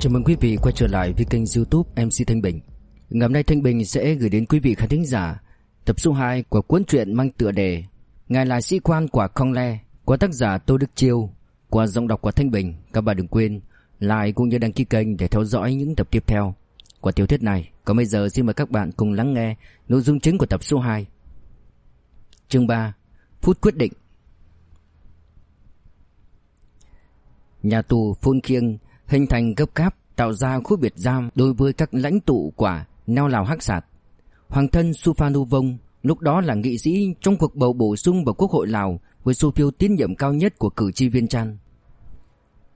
Chào mừng quý vị quay trở lại với kênh youtube MC Thanh Bình. Ngày hôm nay Thanh Bình sẽ gửi đến quý vị khán thính giả Tập số 2 của cuốn truyện mang tựa đề Ngài là sĩ quan của Khong Le Của tác giả Tô Đức Chiêu Qua giọng đọc của Thanh Bình. Các bạn đừng quên like cũng như đăng ký kênh để theo dõi những tập tiếp theo của tiểu thuyết này. Còn bây giờ xin mời các bạn cùng lắng nghe nội dung chính của tập số 2 Chương 3 Phút quyết định. Nhà tù Phôn Khiêng hình thành gấp cáp tạo ra khu biệt giam đối với các lãnh tụ quả neo lào hắc sạt. Hoàng thân Suphanuvong Vong lúc đó là nghị sĩ trong cuộc bầu bổ sung vào Quốc hội Lào với số phiếu tín nhiệm cao nhất của cử tri viên Chan.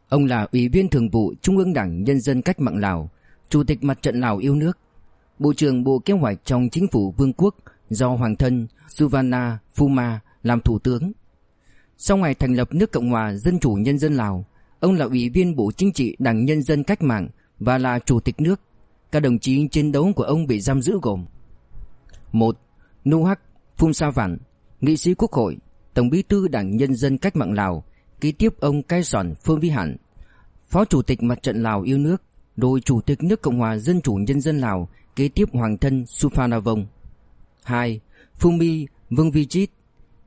Ông là Ủy viên Thường vụ Trung ương Đảng Nhân dân Cách mạng Lào, Chủ tịch Mặt trận Lào yêu nước, Bộ trưởng Bộ Kế hoạch trong chính phủ Vương quốc do Hoàng thân Suvanna Phuma làm thủ tướng. Sau ngày thành lập nước Cộng hòa Dân chủ Nhân dân Lào, Ông là ủy viên Bộ Chính trị Đảng Nhân dân Cách mạng và là chủ tịch nước. Các đồng chí chiến đấu của ông bị giam giữ gồm một Nu Hắc, Phum Sa Vạn, Nghị sĩ Quốc hội, Tổng bí thư Đảng Nhân dân Cách mạng Lào, Kế tiếp ông Cai Sòn Phương Vi Hẳn, Phó Chủ tịch Mặt trận Lào yêu nước Rồi Chủ tịch nước Cộng hòa Dân chủ Nhân dân Lào, Kế tiếp Hoàng thân Suphanavong 2. Phumi Vương Vi Chít,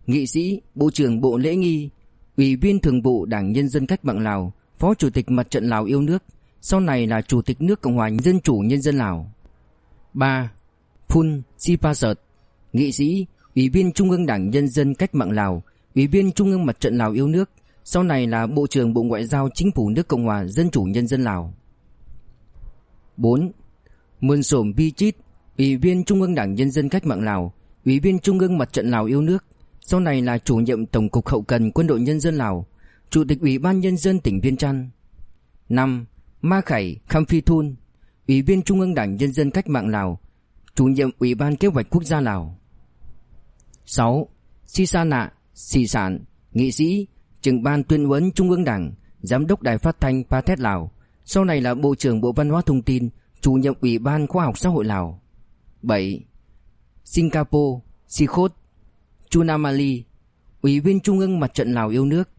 Nghị sĩ, Bộ trưởng Bộ Lễ Nghi Ủy viên Thường vụ Đảng Nhân dân Cách mạng Lào, Phó Chủ tịch Mặt trận Lào yêu nước, sau này là Chủ tịch nước Cộng hòa Dân chủ Nhân dân Lào. 3. Phun Sipasert, nghị sĩ, Ủy viên Trung ương Đảng Nhân dân Cách mạng Lào, Ủy viên Trung ương Mặt trận Lào yêu nước, sau này là Bộ trưởng Bộ Ngoại giao Chính phủ nước Cộng hòa Dân chủ Nhân dân Lào. 4. Mươn Sổm Vi Chít, Ủy viên Trung ương Đảng Nhân dân Cách mạng Lào, Ủy viên Trung ương Mặt trận Lào yêu nước, sau này là chủ nhiệm Tổng cục Hậu cần Quân đội Nhân dân Lào, Chủ tịch Ủy ban Nhân dân tỉnh Viên Trăn. 5. Ma Khải Kham Phi Thun, Ủy viên Trung ương Đảng Nhân dân Cách mạng Lào, Chủ nhiệm Ủy ban Kế hoạch Quốc gia Lào. 6. Si Sa Nạ, Sì Sản, Nghị sĩ, trưởng ban tuyên huấn Trung ương Đảng, Giám đốc Đài Phát thanh Pathet Lào, sau này là Bộ trưởng Bộ Văn hóa Thông tin, Chủ nhiệm Ủy ban Khoa học Xã hội Lào. 7. Singapore, Sikhot, Chunamali, Ủy viên Trung ương Mặt trận Lào yêu nước,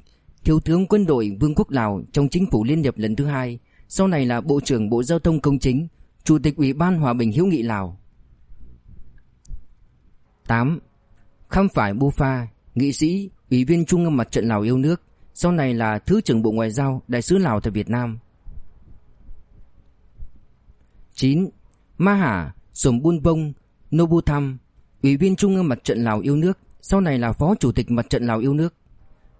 Thiếu tướng quân đội Vương quốc Lào trong chính phủ liên hiệp lần thứ hai, sau này là Bộ trưởng Bộ Giao thông Công chính, Chủ tịch Ủy ban Hòa bình hữu nghị Lào. 8. Khăm phải Bufa, nghị sĩ, Ủy viên Trung ương Mặt trận Lào yêu nước, sau này là Thứ trưởng Bộ Ngoại giao, Đại sứ Lào tại Việt Nam. 9. Ma Hà, Sổm Bun Bông, Nobutham, Ủy viên Trung ương Mặt trận Lào yêu nước, sau này là Phó Chủ tịch Mặt trận Lào yêu nước.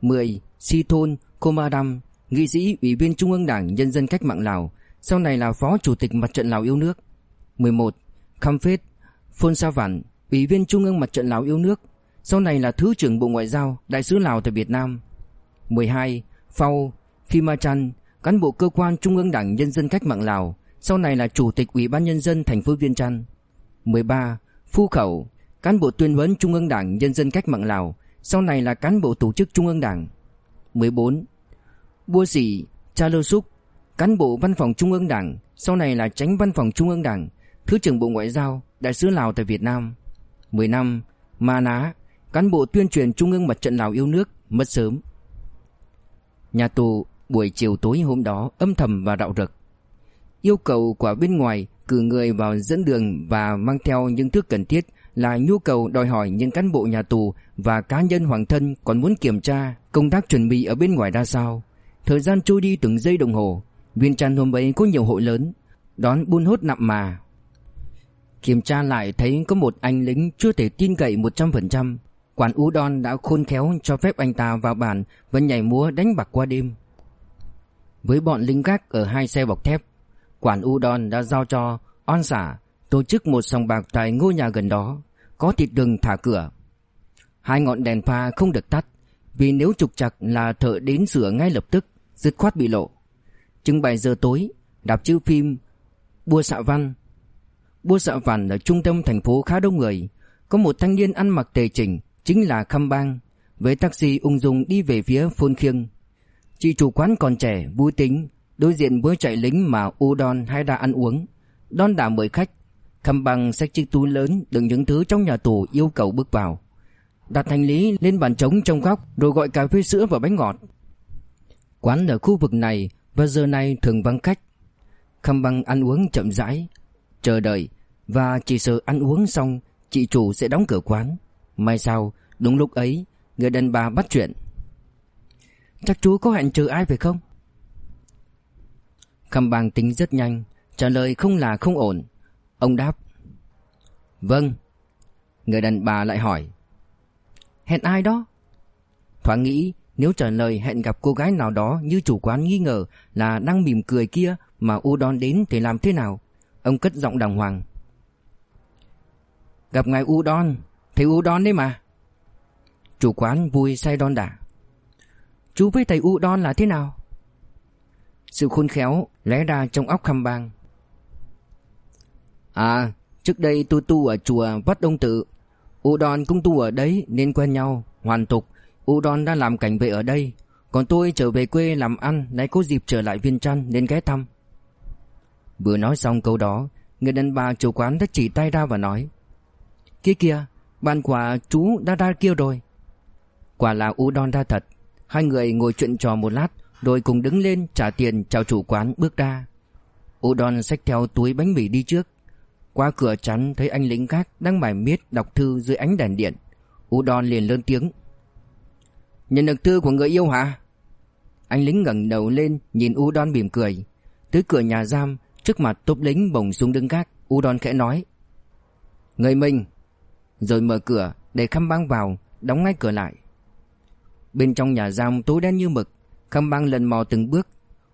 10. Si Thôn Komadam, nghị sĩ Ủy viên Trung ương Đảng Nhân dân Cách mạng Lào, sau này là Phó Chủ tịch Mặt trận Lào yêu nước. 11. Kham Phết Phôn Sa Vản, Ủy viên Trung ương Mặt trận Lào yêu nước, sau này là Thứ trưởng Bộ Ngoại giao, Đại sứ Lào tại Việt Nam. 12. Phao Phimachan, cán bộ cơ quan Trung ương Đảng Nhân dân Cách mạng Lào, sau này là Chủ tịch Ủy ban Nhân dân thành phố Viên Chăn. 13. Phu Khẩu cán bộ tuyên huấn Trung ương Đảng Nhân dân Cách mạng Lào, sau này là cán bộ tổ chức Trung ương Đảng. 14. Bua Sĩ Cha lô Súc, cán bộ văn phòng Trung ương Đảng, sau này là tránh văn phòng Trung ương Đảng, Thứ trưởng Bộ Ngoại giao, Đại sứ Lào tại Việt Nam. 15. Ma Ná, cán bộ tuyên truyền Trung ương Mặt trận Lào yêu nước, mất sớm. Nhà tù buổi chiều tối hôm đó âm thầm và đạo rực. Yêu cầu của bên ngoài cử người vào dẫn đường và mang theo những thứ cần thiết là nhu cầu đòi hỏi những cán bộ nhà tù và cá nhân hoàng thân còn muốn kiểm tra công tác chuẩn bị ở bên ngoài ra sao. Thời gian trôi đi từng giây đồng hồ, viên trăn hôm ấy có nhiều hội lớn, đón buôn hốt nặng mà. Kiểm tra lại thấy có một anh lính chưa thể tin cậy 100%, quản ú đon đã khôn khéo cho phép anh ta vào bàn và nhảy múa đánh bạc qua đêm. Với bọn lính gác ở hai xe bọc thép, quản Udon đon đã giao cho on xả tổ chức một sòng bạc tại ngôi nhà gần đó có thịt đường thả cửa. Hai ngọn đèn pha không được tắt, vì nếu trục chặt là thợ đến sửa ngay lập tức, dứt khoát bị lộ. Chừng 7 giờ tối, đạp chiếu phim Bua Sạ Văn. Bua Sạ Văn ở trung tâm thành phố khá đông người, có một thanh niên ăn mặc tề chỉnh, chính là Khâm Bang, với taxi ung dung đi về phía Phôn Khiêng. Chị chủ quán còn trẻ, vui tính, đối diện với chạy lính mà u don hay đã ăn uống. Đon đã mời khách, Khâm bằng xách chiếc túi lớn đựng những thứ trong nhà tù yêu cầu bước vào. Đặt hành lý lên bàn trống trong góc, rồi gọi cà phê sữa và bánh ngọt. Quán ở khu vực này vào giờ này thường vắng khách. Khâm bằng ăn uống chậm rãi, Chờ đợi Và chỉ sợ ăn uống xong, Chị chủ sẽ đóng cửa quán Mai sau đúng lúc ấy, Người đàn bà bắt chuyện Chắc chú có hẹn chờ ai phải không Khâm bằng tính rất nhanh, Trả lời không là không ổn Ông đáp Vâng Người đàn bà lại hỏi Hẹn ai đó Thoáng nghĩ nếu trả lời hẹn gặp cô gái nào đó như chủ quán nghi ngờ là đang mỉm cười kia mà u đón đến thì làm thế nào? Ông cất giọng đàng hoàng. Gặp ngài u đón, thầy u đón đấy mà. Chủ quán vui say đon đả. Chú với thầy u đón là thế nào? Sự khôn khéo lẽ ra trong óc khăm bang. À, trước đây tôi tu ở chùa Vất Đông Tự. U đón cũng tu ở đấy nên quen nhau, hoàn tục. Udon đã làm cảnh vệ ở đây. Còn tôi trở về quê làm ăn Lại có dịp trở lại viên trăn nên ghé thăm. Vừa nói xong câu đó Người đàn bà chủ quán đã chỉ tay ra và nói Kia kia Bàn quả chú đã ra kia rồi. Quả là Udon ra thật. Hai người ngồi chuyện trò một lát Rồi cùng đứng lên trả tiền chào chủ quán bước ra. Udon xách theo túi bánh mì đi trước. Qua cửa chắn thấy anh lính khác đang mải miết đọc thư dưới ánh đèn điện Udon liền lớn tiếng Nhận được thư của người yêu hả? Anh lính ngẩng đầu lên nhìn U Don mỉm cười. Tới cửa nhà giam, trước mặt tốp lính bồng xuống đứng gác, U Don khẽ nói. Người mình. Rồi mở cửa để khăm băng vào, đóng ngay cửa lại. Bên trong nhà giam tối đen như mực, khăm băng lần mò từng bước.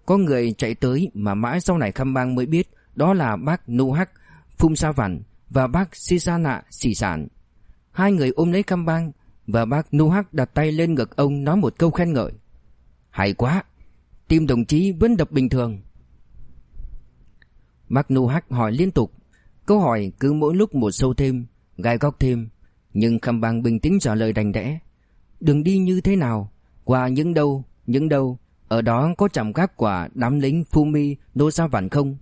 Có người chạy tới mà mãi sau này khăm băng mới biết đó là bác Nu Hắc, Phung Sa Vản và bác Si Sa Nạ Sỉ Sản. Hai người ôm lấy cam bang và bác Nu Hắc đặt tay lên ngực ông nói một câu khen ngợi. Hay quá, Tim đồng chí vẫn đập bình thường. Bác Nu Hắc hỏi liên tục, Câu hỏi cứ mỗi lúc một sâu thêm, Gai góc thêm, Nhưng Khâm Bang bình tĩnh trả lời đành đẽ. Đường đi như thế nào, Qua những đâu Những đâu, Ở đó có chạm gác quả đám lính Fumi Nô Sa Vản không?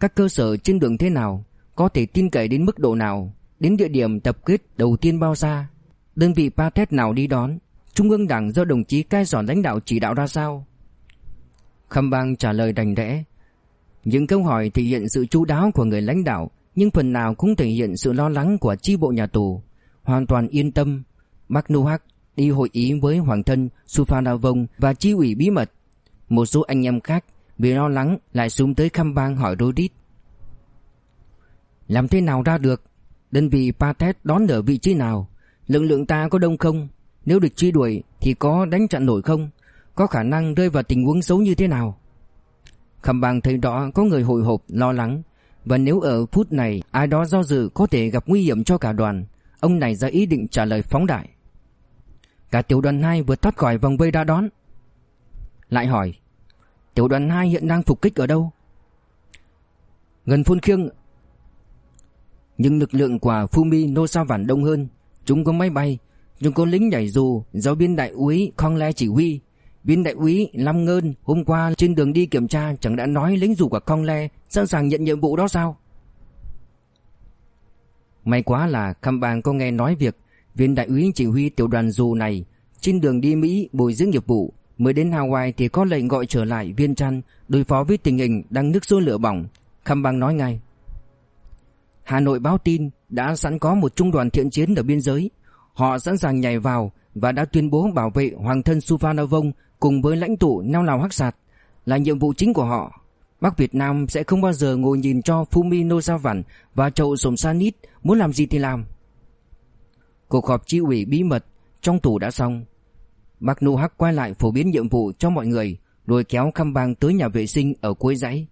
Các cơ sở trên đường thế nào có thể tin cậy đến mức độ nào, Đến địa điểm tập kết đầu tiên bao xa. Đơn vị Patet nào đi đón? Trung ương đảng do đồng chí cai giòn lãnh đạo chỉ đạo ra sao? Khâm bang trả lời đành đẽ. Những câu hỏi thể hiện sự chú đáo của người lãnh đạo, Nhưng phần nào cũng thể hiện sự lo lắng của chi bộ nhà tù. Hoàn toàn yên tâm. Bác Nu Hắc đi hội ý với Hoàng thân Suphanavong và chi ủy bí mật. Một số anh em khác vì lo lắng lại xuống tới Khăm bang hỏi Rodit. Làm thế nào ra được? Đơn vị Patet đón ở vị trí nào? Lực lượng ta có đông không? Nếu địch truy đuổi thì có đánh chặn nổi không? Có khả năng rơi vào tình huống xấu như thế nào? Khẩm bang thấy rõ có người hồi hộp, lo lắng. Và nếu ở phút này ai đó do dự có thể gặp nguy hiểm cho cả đoàn. Ông này ra ý định trả lời phóng đại. Cả tiểu đoàn 2 vừa thoát khỏi vòng vây đã đón. Lại hỏi, Tiểu đoàn 2 hiện đang phục kích ở đâu? Gần phun khiêng nhưng lực lượng của Fumi Nô Sa Vản đông hơn. Chúng có máy bay, Chúng có lính nhảy dù do biên đại úy Khong Le chỉ huy. Biên đại úy Lâm Ngơn hôm qua trên đường đi kiểm tra Chẳng đã nói lính dù của Khong Le Sẵn sàng nhận nhiệm vụ đó sao? May quá là Khăm Bang có nghe nói việc Viên đại úy chỉ huy tiểu đoàn dù này Trên đường đi Mỹ bồi dưỡng nghiệp vụ. Mới đến Hawaii thì có lệnh gọi trở lại Viên Trăn Đối phó với tình hình đang nước sôi lửa bỏng. Khăm Bang nói ngay. Hà Nội báo tin đã sẵn có một trung đoàn thiện chiến ở biên giới. Họ sẵn sàng nhảy vào và đã tuyên bố bảo vệ hoàng thân Suphanavong cùng với lãnh tụ Nao Lào Hắc Sạt là nhiệm vụ chính của họ. Bắc Việt Nam sẽ không bao giờ ngồi nhìn cho Fumi Nozavan và chậu sồm Sanit muốn làm gì thì làm. Cuộc họp chi ủy bí mật trong tủ đã xong. Bác Nô Hắc quay lại phổ biến nhiệm vụ cho mọi người rồi kéo khăm bang tới nhà vệ sinh ở cuối dãy.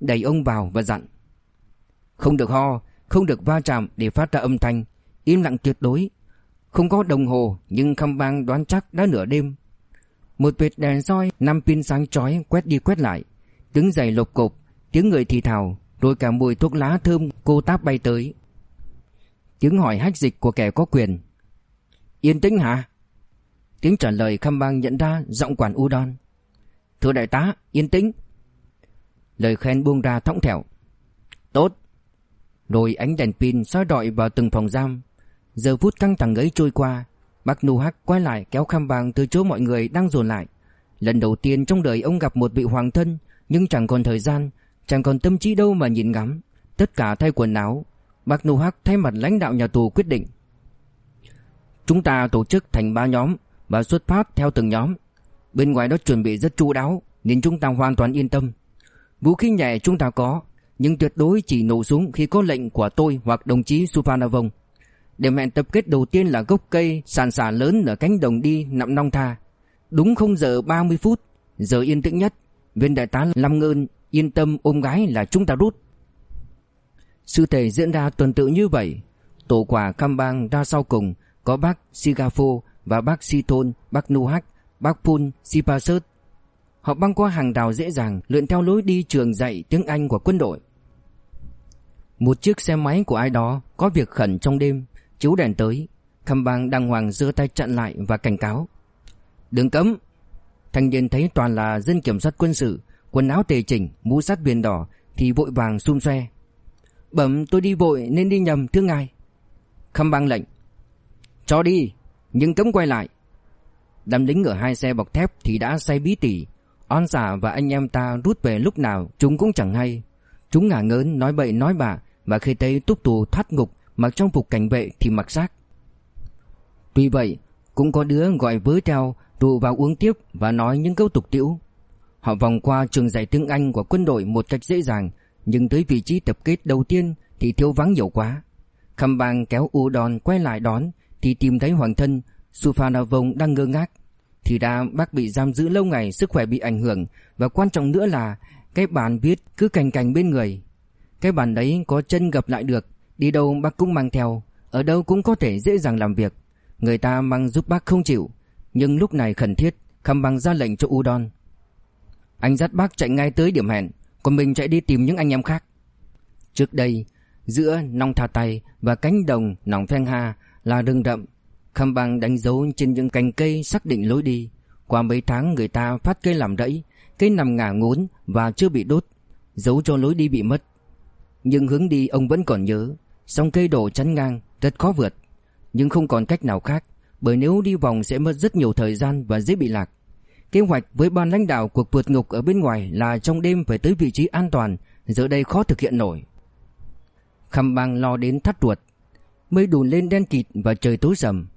Đẩy ông vào và dặn. Không được ho, không được va chạm để phát ra âm thanh, im lặng tuyệt đối. Không có đồng hồ nhưng khăm bang đoán chắc đã nửa đêm. Một vệt đèn soi năm pin sáng chói quét đi quét lại, tiếng giày lộp cộp, tiếng người thì thào, rồi cả mùi thuốc lá thơm cô táp bay tới. Tiếng hỏi hách dịch của kẻ có quyền. Yên tĩnh hả? Tiếng trả lời khăm bang nhận ra giọng quản Udon. Thưa đại tá, yên tĩnh. Lời khen buông ra thõng thẻo. Tốt, rồi ánh đèn pin soi rọi vào từng phòng giam. Giờ phút căng thẳng ấy trôi qua, Bác Nu Hắc quay lại kéo khăm vàng từ chỗ mọi người đang dồn lại. Lần đầu tiên trong đời ông gặp một vị hoàng thân, Nhưng chẳng còn thời gian, Chẳng còn tâm trí đâu mà nhìn ngắm. Tất cả thay quần áo, Bác Nô Hắc thay mặt lãnh đạo nhà tù quyết định. Chúng ta tổ chức thành ba nhóm Và xuất phát theo từng nhóm. Bên ngoài đó chuẩn bị rất chu đáo, Nên chúng ta hoàn toàn yên tâm. Vũ khí nhẹ chúng ta có nhưng tuyệt đối chỉ nổ súng khi có lệnh của tôi Hoặc đồng chí Supanavong Điểm hẹn tập kết đầu tiên là gốc cây Sàn xả lớn ở cánh đồng đi nằm nong tha. Đúng không giờ 30 phút Giờ yên tĩnh nhất. Viên đại tá Lâm Ngơn yên tâm ôm gái là chúng ta rút. Sự thể diễn ra tuần tự như vậy. Tổ quả cam bang ra sau cùng Có bác Sigafo và bác Siton, bác Nuhak, bác Pun, Sipasert Họ băng qua hàng rào dễ dàng lượn theo lối đi trường dạy tiếng Anh của quân đội. Một chiếc xe máy của ai đó Có việc khẩn trong đêm Chiếu đèn tới. Khâm bang đàng hoàng giơ tay chặn lại và cảnh cáo. Đừng cấm. Thanh niên thấy toàn là dân kiểm soát quân sự Quần áo tề chỉnh, mũ sắt viền đỏ Thì vội vàng xung xoe. Bẩm tôi đi vội nên đi nhầm thưa ngài. Khâm bang lệnh. Cho đi, nhưng cấm quay lại. Đám lính ở hai xe bọc thép thì đã say bí tỉ. On giả và anh em ta rút về lúc nào Chúng cũng chẳng hay. Chúng ngả ngớn nói bậy nói bạ và khi thấy túc tù thoát ngục, Mặc trong phục cảnh vệ thì mặc xác Tuy vậy, Cũng có đứa gọi với theo Tụ vào uống tiếp và nói những câu tục tiễu. Họ vòng qua trường dạy tiếng Anh của quân đội một cách dễ dàng, Nhưng tới vị trí tập kết đầu tiên thì thiếu vắng nhiều quá. Khăm bang kéo u đòn quay lại đón Thì tìm thấy hoàng thân, sufanavong đang ngơ ngác. Thì ra bác bị giam giữ lâu ngày Sức khỏe bị ảnh hưởng Và quan trọng nữa là Cái bàn viết cứ cành cành bên người. Cái bàn đấy có chân gập lại được, Đi đâu bác cũng mang theo, Ở đâu cũng có thể dễ dàng làm việc. Người ta mang giúp bác không chịu, Nhưng lúc này khẩn thiết, Khăm bằng ra lệnh cho Udon. Anh dắt bác chạy ngay tới điểm hẹn, Còn mình chạy đi tìm những anh em khác. Trước đây, Giữa nong thà tay và cánh đồng nòng phen ha là rừng rậm, Khăm bằng đánh dấu trên những cành cây xác định lối đi. Qua mấy tháng người ta phát cây làm rẫy Cây nằm ngả ngốn và chưa bị đốt, dấu cho lối đi bị mất. Nhưng hướng đi ông vẫn còn nhớ. Song cây đổ chắn ngang, rất khó vượt. Nhưng không còn cách nào khác, Bởi nếu đi vòng sẽ mất rất nhiều thời gian và dễ bị lạc. Kế hoạch với ban lãnh đạo cuộc vượt ngục ở bên ngoài là trong đêm phải tới vị trí an toàn, Giờ đây khó thực hiện nổi. Khăm bang lo đến thắt ruột. Mây đùn lên đen kịt và trời tối sầm.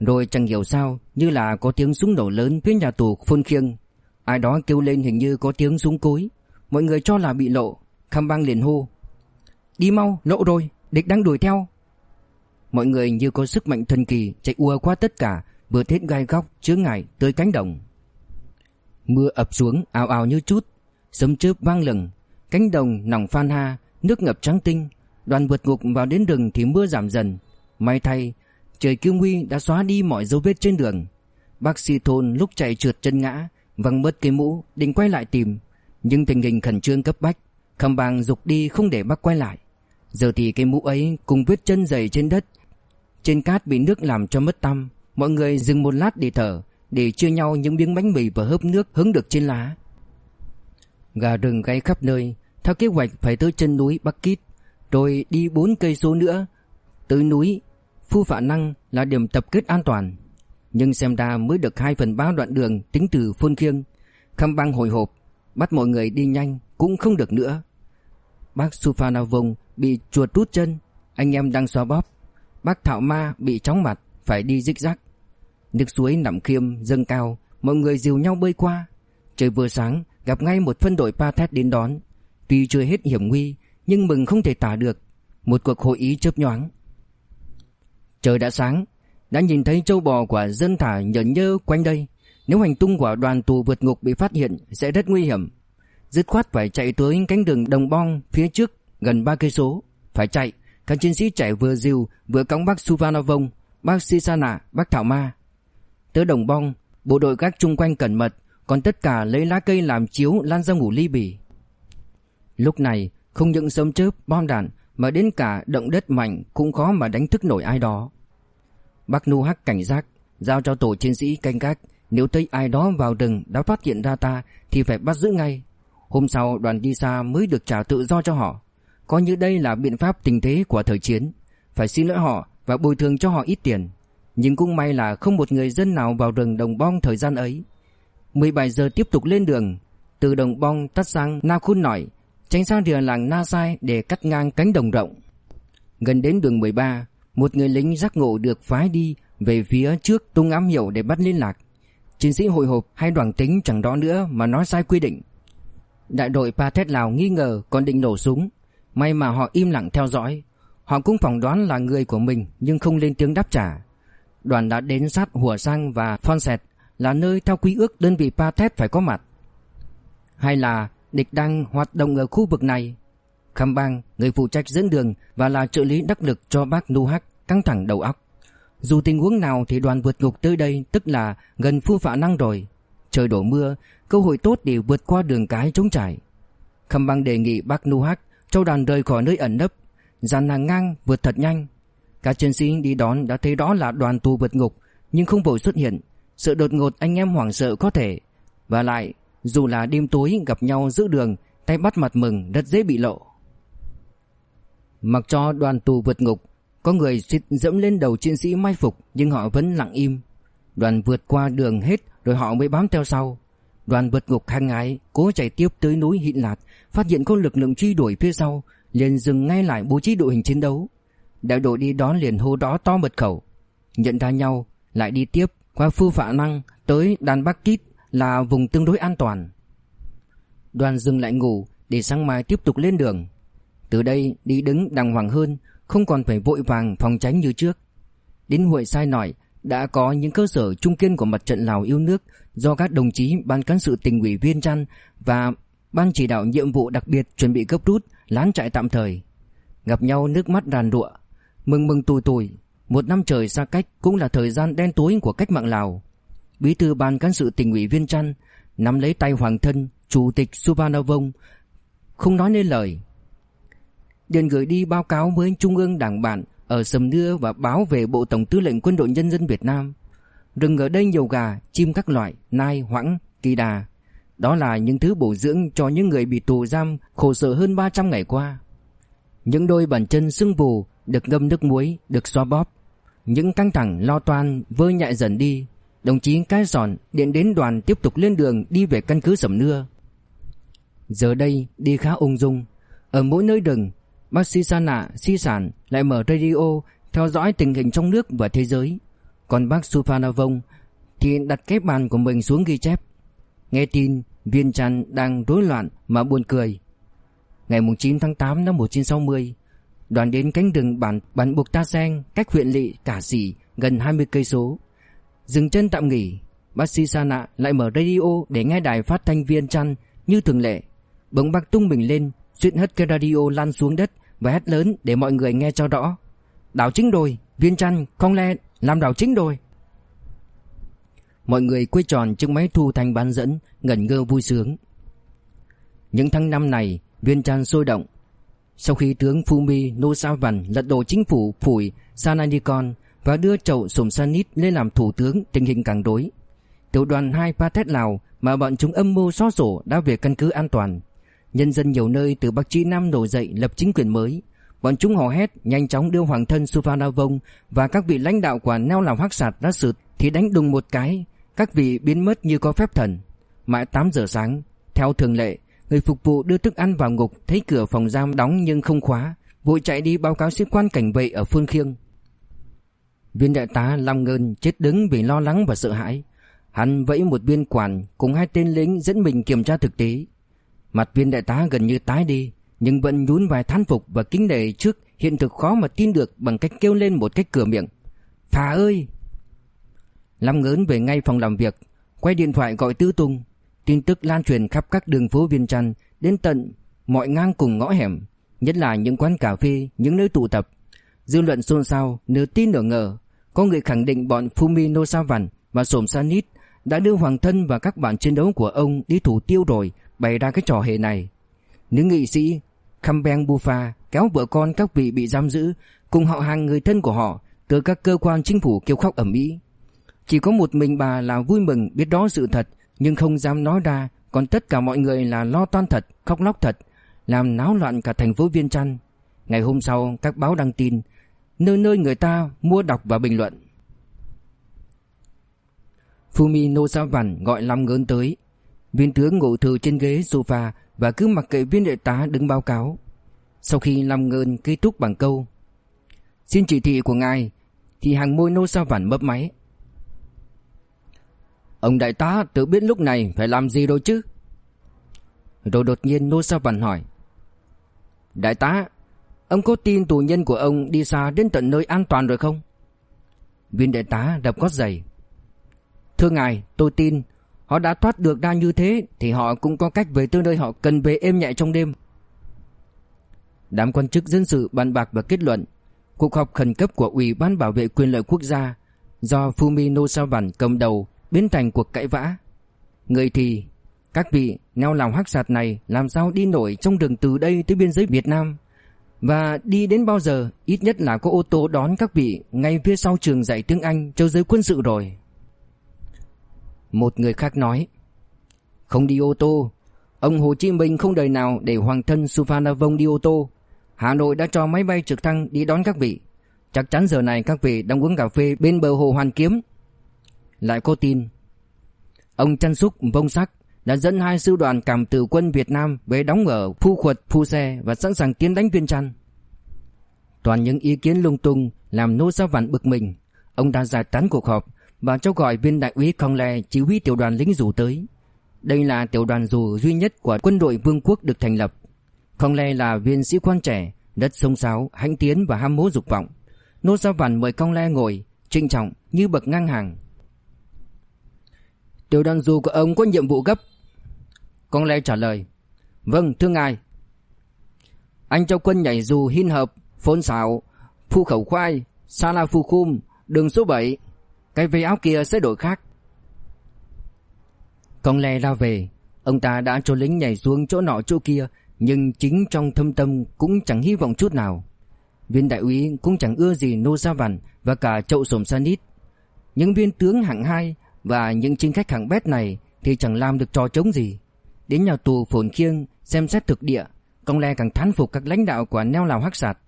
Rồi chẳng hiểu sao, Như là có tiếng súng nổ lớn phía nhà tù phun khiêng. Ai đó kêu lên hình như có tiếng súng cối. Mọi người cho là bị lộ. Khăm bang liền hô Đi mau, lộ rồi, địch đang đuổi theo. Mọi người như có sức mạnh thần kỳ Chạy ùa qua tất cả Vượt hết gai góc, chứa ngại tới cánh đồng. Mưa ập xuống ào ào như chút Sấm chớp vang lừng. Cánh đồng nòng phan ha Nước ngập trắng tinh. Đoàn vượt ngục vào đến rừng thì mưa giảm dần. May thay Trời kiêu nguy đã xóa đi mọi dấu vết trên đường. Bác sĩ thôn lúc chạy trượt chân ngã Văng mất cái mũ Định quay lại tìm. Nhưng tình hình khẩn trương cấp bách Khâm bàng dục đi không để bác quay lại. Giờ thì cái mũ ấy cùng vết chân dày trên đất, Trên cát bị nước làm cho mất tăm. Mọi người dừng một lát để thở, Để chia nhau những miếng bánh mì và hớp nước hứng được trên lá. Gà rừng gáy khắp nơi, Theo kế hoạch phải tới chân núi Bắc Kít, Rồi đi 4 cây số nữa. Tới núi, Phu Phạ Năng là điểm tập kết an toàn. Nhưng xem ra mới được 2 phần 3 đoạn đường tính từ Phôn Khiêng. Khăm băng hồi hộp, Bắt mọi người đi nhanh cũng không được nữa. Bác Suphanavong bị chuột rút chân, Anh em đang xoa bóp. Bác Thảo Ma bị chóng mặt, Phải đi dích rắc Nước suối nằm khiêm dâng cao, Mọi người dìu nhau bơi qua. Trời vừa sáng, gặp ngay một phân đội pa thét đến đón. Tuy chưa hết hiểm nguy, Nhưng mừng không thể tả được. Một cuộc hội ý chớp nhoáng. Trời đã sáng, Đã nhìn thấy châu bò của dân thả nhẫn nhơ quanh đây. Nếu hành tung của đoàn tù vượt ngục bị phát hiện, Sẽ rất nguy hiểm. Dứt khoát phải chạy tới cánh đường đồng bong Phía trước gần ba cây số. Phải chạy Các chiến sĩ chạy vừa dìu vừa cõng bác Suvanovong, Bác Sisana, bác Thảo Ma. Tới đồng bong Bộ đội gác chung quanh cẩn mật Còn tất cả lấy lá cây làm chiếu lan ra ngủ ly bì. Lúc này không những sớm chớp bom đạn Mà đến cả động đất mạnh Cũng khó mà đánh thức nổi ai đó. Bác Nu Hắc cảnh giác Giao cho tổ chiến sĩ canh gác Nếu thấy ai đó vào rừng đã phát hiện ra ta Thì phải bắt giữ ngay. Hôm sau đoàn đi xa mới được trả tự do cho họ Coi như đây là biện pháp tình thế của thời chiến Phải xin lỗi họ và bồi thường cho họ ít tiền Nhưng cũng may là không một người dân nào vào rừng Đồng Bong thời gian ấy 17 giờ tiếp tục lên đường Từ Đồng Bong tắt sang Na Khun Nỏi tránh xa rìa làng Na Sai để cắt ngang cánh đồng rộng. Gần đến đường 13, một người lính giác ngộ được phái đi về phía trước tung ám hiệu để bắt liên lạc. Chiến sĩ hội hộp hay đoàn tính chẳng rõ nữa mà nói sai quy định. Đại đội Pathet Lào nghi ngờ còn định nổ súng, may mà họ im lặng theo dõi. Họ cũng phỏng đoán là người của mình nhưng không lên tiếng đáp trả. Đoàn đã đến sát Hùa Sang và Fonset là nơi theo quy ước đơn vị Pathet phải có mặt. Hay là địch đang hoạt động ở khu vực này? Khăm Bang, người phụ trách dẫn đường và là trợ lý đắc lực cho bác Nu Hắc căng thẳng đầu óc. Dù tình huống nào thì đoàn vượt ngục tới đây tức là gần phu phạ năng rồi. Trời đổ mưa, cơ hội tốt để vượt qua đường cái trống trải. khâm băng đề nghị bác Nu Hắc cho đoàn rời khỏi nơi ẩn nấp, dàn hàng ngang vượt thật nhanh. Các chiến sĩ đi đón đã thấy đó là đoàn tù vượt ngục nhưng không vội xuất hiện. Sự đột ngột anh em hoảng sợ có thể. Và lại, dù là đêm tối gặp nhau giữa đường, tay bắt mặt mừng rất dễ bị lộ. Mặc cho đoàn tù vượt ngục, có người suýt dẫm lên đầu chiến sĩ mai phục nhưng họ vẫn lặng im. Đoàn vượt qua đường hết rồi họ mới bám theo sau. Đoàn vượt ngục hàng ngày cố chạy tiếp tới núi Hịn Lạt, phát hiện có lực lượng truy đuổi phía sau, liền dừng ngay lại bố trí đội hình chiến đấu. Đại đội đi đón liền hô đó to mật khẩu. Nhận ra nhau, lại đi tiếp qua Phu Phạ Năng tới Đàn Bắc Kít là vùng tương đối an toàn. Đoàn dừng lại ngủ để sáng mai tiếp tục lên đường. Từ đây đi đứng đàng hoàng hơn, không còn phải vội vàng phòng tránh như trước. Đến hội Sai nổi đã có những cơ sở trung kiên của mặt trận Lào yêu nước do các đồng chí ban cán sự tỉnh ủy Viên Trăn và ban chỉ đạo nhiệm vụ đặc biệt chuẩn bị gấp rút lán trại tạm thời. Gặp nhau nước mắt đàn rụa, mừng mừng tủi tủi, một năm trời xa cách cũng là thời gian đen tối của cách mạng Lào. Bí thư ban cán sự tỉnh ủy Viên Trăn nắm lấy tay hoàng thân chủ tịch Suvarnabhong không nói nên lời liền gửi đi báo cáo với Trung ương Đảng bạn ở Sầm Nưa và báo về Bộ Tổng Tư lệnh Quân đội Nhân dân Việt Nam. Rừng ở đây nhiều gà, chim các loại, nai, hoãng, kỳ đà. Đó là những thứ bổ dưỡng cho những người bị tù giam khổ sở hơn 300 ngày qua. Những đôi bàn chân sưng vù được ngâm nước muối, được xoa bóp. Những căng thẳng lo toan vơi nhẹ dần đi. Đồng chí Cái Giòn điện đến đoàn tiếp tục lên đường đi về căn cứ Sầm Nưa. Giờ đây đi khá ung dung. Ở mỗi nơi rừng Bác sĩ Sa Nạ, Si Sản lại mở radio theo dõi tình hình trong nước và thế giới. Còn bác Suphanavong thì đặt cái bàn của mình xuống ghi chép. Nghe tin Viên Trăn đang rối loạn mà buồn cười. Ngày 9 tháng 8 năm 1960, đoàn đến cánh rừng bản bản Bục Ta Sen cách huyện lỵ Cả Sỉ gần 20 cây số. Dừng chân tạm nghỉ, bác sĩ Sa Nạ lại mở radio để nghe đài phát thanh Viên Trăn như thường lệ. Bỗng bác tung mình lên suýt hết cái radio lăn xuống đất và hét lớn để mọi người nghe cho rõ. Đảo chính rồi, viên chăn, con le, làm đảo chính rồi. Mọi người quay tròn trước máy thu thanh bán dẫn, ngẩn ngơ vui sướng. Những tháng năm này, viên chăn sôi động. Sau khi tướng Fumi Nosavan lật đổ chính phủ phủi Sananikon và đưa chậu Sùng Sanit lên làm thủ tướng tình hình càng đối. Tiểu đoàn 2 Pathet Lào mà bọn chúng âm mưu xóa sổ đã về căn cứ an toàn. Nhân dân nhiều nơi từ Bắc Chí Nam nổi dậy lập chính quyền mới. Bọn chúng hò hét nhanh chóng đưa hoàng thân Suphanavong và các vị lãnh đạo của neo làm hắc sạt ra sượt thì đánh đùng một cái. Các vị biến mất như có phép thần. Mãi 8 giờ sáng, theo thường lệ, người phục vụ đưa thức ăn vào ngục thấy cửa phòng giam đóng nhưng không khóa, vội chạy đi báo cáo sĩ quan cảnh vệ ở Phương Khiêng. Viên đại tá Long Ngân chết đứng vì lo lắng và sợ hãi. Hắn vẫy một viên quản cùng hai tên lính dẫn mình kiểm tra thực tế. Mặt viên đại tá gần như tái đi, Nhưng vẫn nhún vài than phục và kính nể trước Hiện thực khó mà tin được bằng cách kêu lên một cách cửa miệng. Phà ơi! Lâm ngớn về ngay phòng làm việc, Quay điện thoại gọi Tư Tung Tin tức lan truyền khắp các đường phố Viên Trăn, Đến tận mọi ngang cùng ngõ hẻm, Nhất là những quán cà phê, Những nơi tụ tập. Dư luận xôn xao, nửa tin nửa ngờ. Có người khẳng định bọn Fumi Nosavan và Sổm Sanit Đã đưa hoàng thân và các bạn chiến đấu của ông đi thủ tiêu rồi bày ra cái trò hề này. Nữ nghị sĩ Campbell Bufa kéo vợ con các vị bị giam giữ cùng họ hàng người thân của họ từ các cơ quan chính phủ kêu khóc ầm ĩ. Chỉ có một mình bà là vui mừng biết đó sự thật nhưng không dám nói ra, còn tất cả mọi người là lo toan thật, khóc lóc thật, làm náo loạn cả thành phố Viên Chăn. Ngày hôm sau các báo đăng tin, nơi nơi người ta mua đọc và bình luận. Fumi Nosavan gọi Lâm Ngơn tới Viên tướng ngủ thử trên ghế sofa Và cứ mặc kệ viên đại tá đứng báo cáo. Sau khi Lâm Ngơn, kết thúc bằng câu, Xin chỉ thị của ngài, Thì hàng môi nô sao vản mấp máy. Ông đại tá tự biết lúc này phải làm gì rồi chứ? Rồi đột nhiên nô sao vản hỏi, Đại tá, Ông có tin tù nhân của ông đi xa đến tận nơi an toàn rồi không? Viên đại tá đập gót giày, Thưa ngài, tôi tin Họ đã thoát được ra như thế Thì họ cũng có cách về tới nơi họ cần về êm nhẹ trong đêm. Đám quan chức dân sự bàn bạc và kết luận, Cuộc họp khẩn cấp của Ủy ban bảo vệ quyền lợi quốc gia Do Fumino Savan cầm đầu biến thành cuộc cãi vã. Người thì, Các vị neo lòng hắc sạt này làm sao đi nổi trong đường từ đây tới biên giới Việt Nam? Và đi đến bao giờ, ít nhất là có ô tô đón các vị ngay phía sau trường dạy tiếng Anh châu giới quân sự rồi một người khác nói Không đi ô tô. Ông Hồ Chí Minh không đời nào để hoàng thân Suphanavong đi ô tô. Hà Nội đã cho máy bay trực thăng đi đón các vị. Chắc chắn giờ này các vị đang uống cà phê bên bờ hồ Hoàn Kiếm. Lại có tin Ông Trăn Súc Vông Sắc đã dẫn hai sư đoàn cảm tử quân Việt Nam về đóng ở Phu Khuật, Phu Xe và sẵn sàng tiến đánh Viên Trăn. Toàn những ý kiến lung tung làm Nô Sao Vạn bực mình. Ông đã giải tán cuộc họp và cho gọi viên đại úy Khong Le chỉ huy tiểu đoàn lính dù tới. Đây là tiểu đoàn dù duy nhất của quân đội vương quốc được thành lập. Khong Le là viên sĩ quan trẻ, rất sông sáo, hãnh tiến và ham mố dục vọng. Nô Gia Văn mời Khong Le ngồi, trinh trọng như bậc ngang hàng. Tiểu đoàn dù của ông có nhiệm vụ gấp. Khong Le trả lời. Vâng, thưa ngài. Anh cho quân nhảy dù hin hợp, phôn xảo, phu khẩu khoai, sa la phu khum, đường số 7 cái vây áo kia sẽ đổi khác. Con lè lao về, Ông ta đã cho lính nhảy xuống chỗ nọ chỗ kia, Nhưng chính trong thâm tâm Cũng chẳng hy vọng chút nào. Viên đại úy cũng chẳng ưa gì Nô Sa Văn Và cả chậu sổm sanit Những viên tướng hạng hai Và những chính khách hạng bét này Thì chẳng làm được trò chống gì. Đến nhà tù phồn khiêng xem xét thực địa Con le càng thán phục các lãnh đạo của neo lào hắc sạt.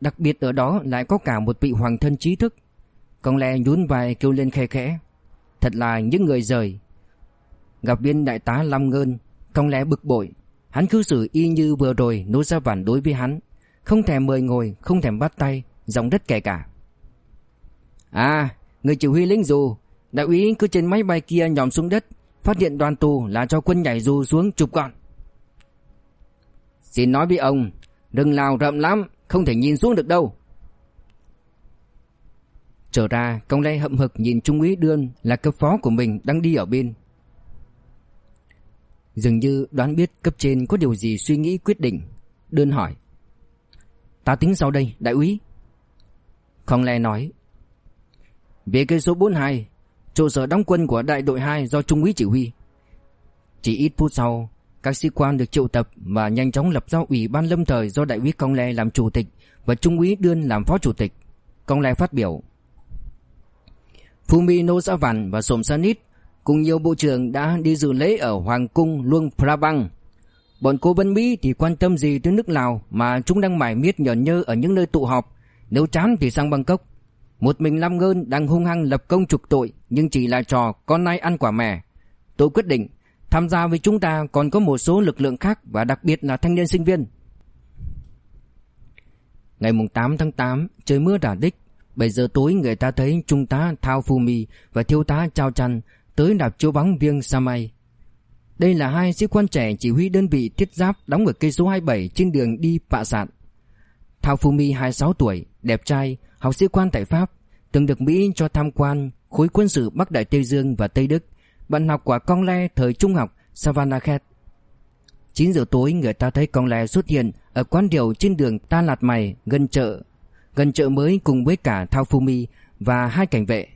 Đặc biệt ở đó lại có cả một vị hoàng thân trí thức con lẽ nhún vai kêu lên khe khẽ. Thật là những người rời. Gặp viên đại tá Long Ngân Con lẽ bực bội. Hắn cư xử y như vừa rồi, nô ra vản đối với hắn. Không thèm mời ngồi, Không thèm bắt tay, Giọng đất kẻ cả. À Người chỉ huy lính dù, Đại úy cứ trên máy bay kia nhòm xuống đất, Phát hiện đoàn tù là cho quân nhảy dù xuống chụp gọn. Xin nói với ông, Rừng Lào rậm lắm, Không thể nhìn xuống được đâu. Trở ra công lê hậm hực nhìn Trung úy Đương là cấp phó của mình đang đi ở bên. Dường như đoán biết cấp trên có điều gì suy nghĩ quyết định Đơn hỏi. Ta tính sau đây, đại úy. Không lẽ nói. Về cây số 42 Trụ sở đóng quân của đại đội 2 do Trung úy chỉ huy. Chỉ ít phút sau, Các sĩ quan được triệu tập Và nhanh chóng lập ra ủy ban lâm thời Do đại úy Công Lê làm chủ tịch Và Trung úy Đươn làm phó chủ tịch. Công Lê phát biểu. Fumino Savan và Somsanit cùng nhiều bộ trưởng đã đi dự lễ ở Hoàng cung Luang Prabang. Bọn cố vấn Mỹ thì quan tâm gì tới nước Lào mà chúng đang mải miết nhởn nhơ ở những nơi tụ họp, nếu chán thì sang Bangkok. Một mình Lam Ngơn đang hung hăng lập công trục tội nhưng chỉ là trò con nai ăn quả mè. Tôi quyết định tham gia với chúng ta còn có một số lực lượng khác và đặc biệt là thanh niên sinh viên. Ngày 8 tháng 8, trời mưa đả đích, 7 giờ tối người ta thấy trung tá Thao Phu Mi và thiếu tá Chao Chăn tới đạp chiếu bóng viêng Samay. Đây là hai sĩ quan trẻ chỉ huy đơn vị thiết giáp đóng ở cây số 27 trên đường đi Pạ Sạn. Thao Phu Mi 26 tuổi, đẹp trai, học sĩ quan tại Pháp, từng được Mỹ cho tham quan khối quân sự Bắc Đại Tây Dương và Tây Đức, bạn học quả Con Le thời trung học Savannakhet. 9 giờ tối người ta thấy Con Le xuất hiện ở quán điều trên đường Ta Lạt Mày gần chợ gần chợ mới cùng với cả Thao Phu Mi và hai cảnh vệ.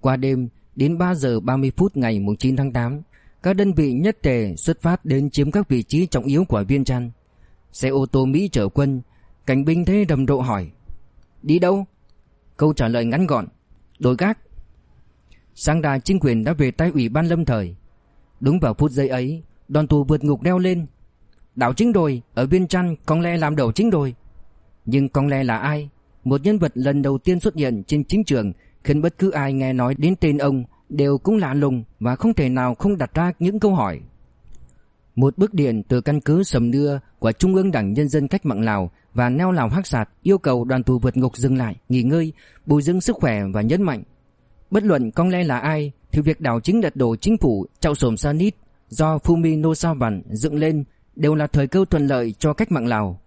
Qua đêm, đến 3 giờ 30 phút ngày 9 tháng 8, các đơn vị nhất tề xuất phát đến chiếm các vị trí trọng yếu của Viên Trăn. Xe ô tô Mỹ chở quân, cảnh binh thế đầm độ hỏi. Đi đâu? Câu trả lời ngắn gọn. Đổi gác. Sang đà chính quyền đã về tay ủy ban lâm thời. Đúng vào phút giây ấy, đoàn tù vượt ngục đeo lên. Đảo chính đồi, ở Viên Trăn có lẽ làm đầu chính đồi. Nhưng con lẽ là ai? Một nhân vật lần đầu tiên xuất hiện trên chính trường khiến bất cứ ai nghe nói đến tên ông đều cũng lạ lùng và không thể nào không đặt ra những câu hỏi. Một bức điện từ căn cứ Sầm Nưa của Trung ương Đảng Nhân dân Cách mạng Lào và neo Lào Hắc Sạt yêu cầu đoàn tù vượt ngục dừng lại, nghỉ ngơi, bồi dưỡng sức khỏe và nhấn mạnh. Bất luận con lẽ là ai thì việc đảo chính lật đổ chính phủ trao Sổm Sanit do Fumino Savan dựng lên đều là thời cơ thuận lợi cho cách mạng Lào.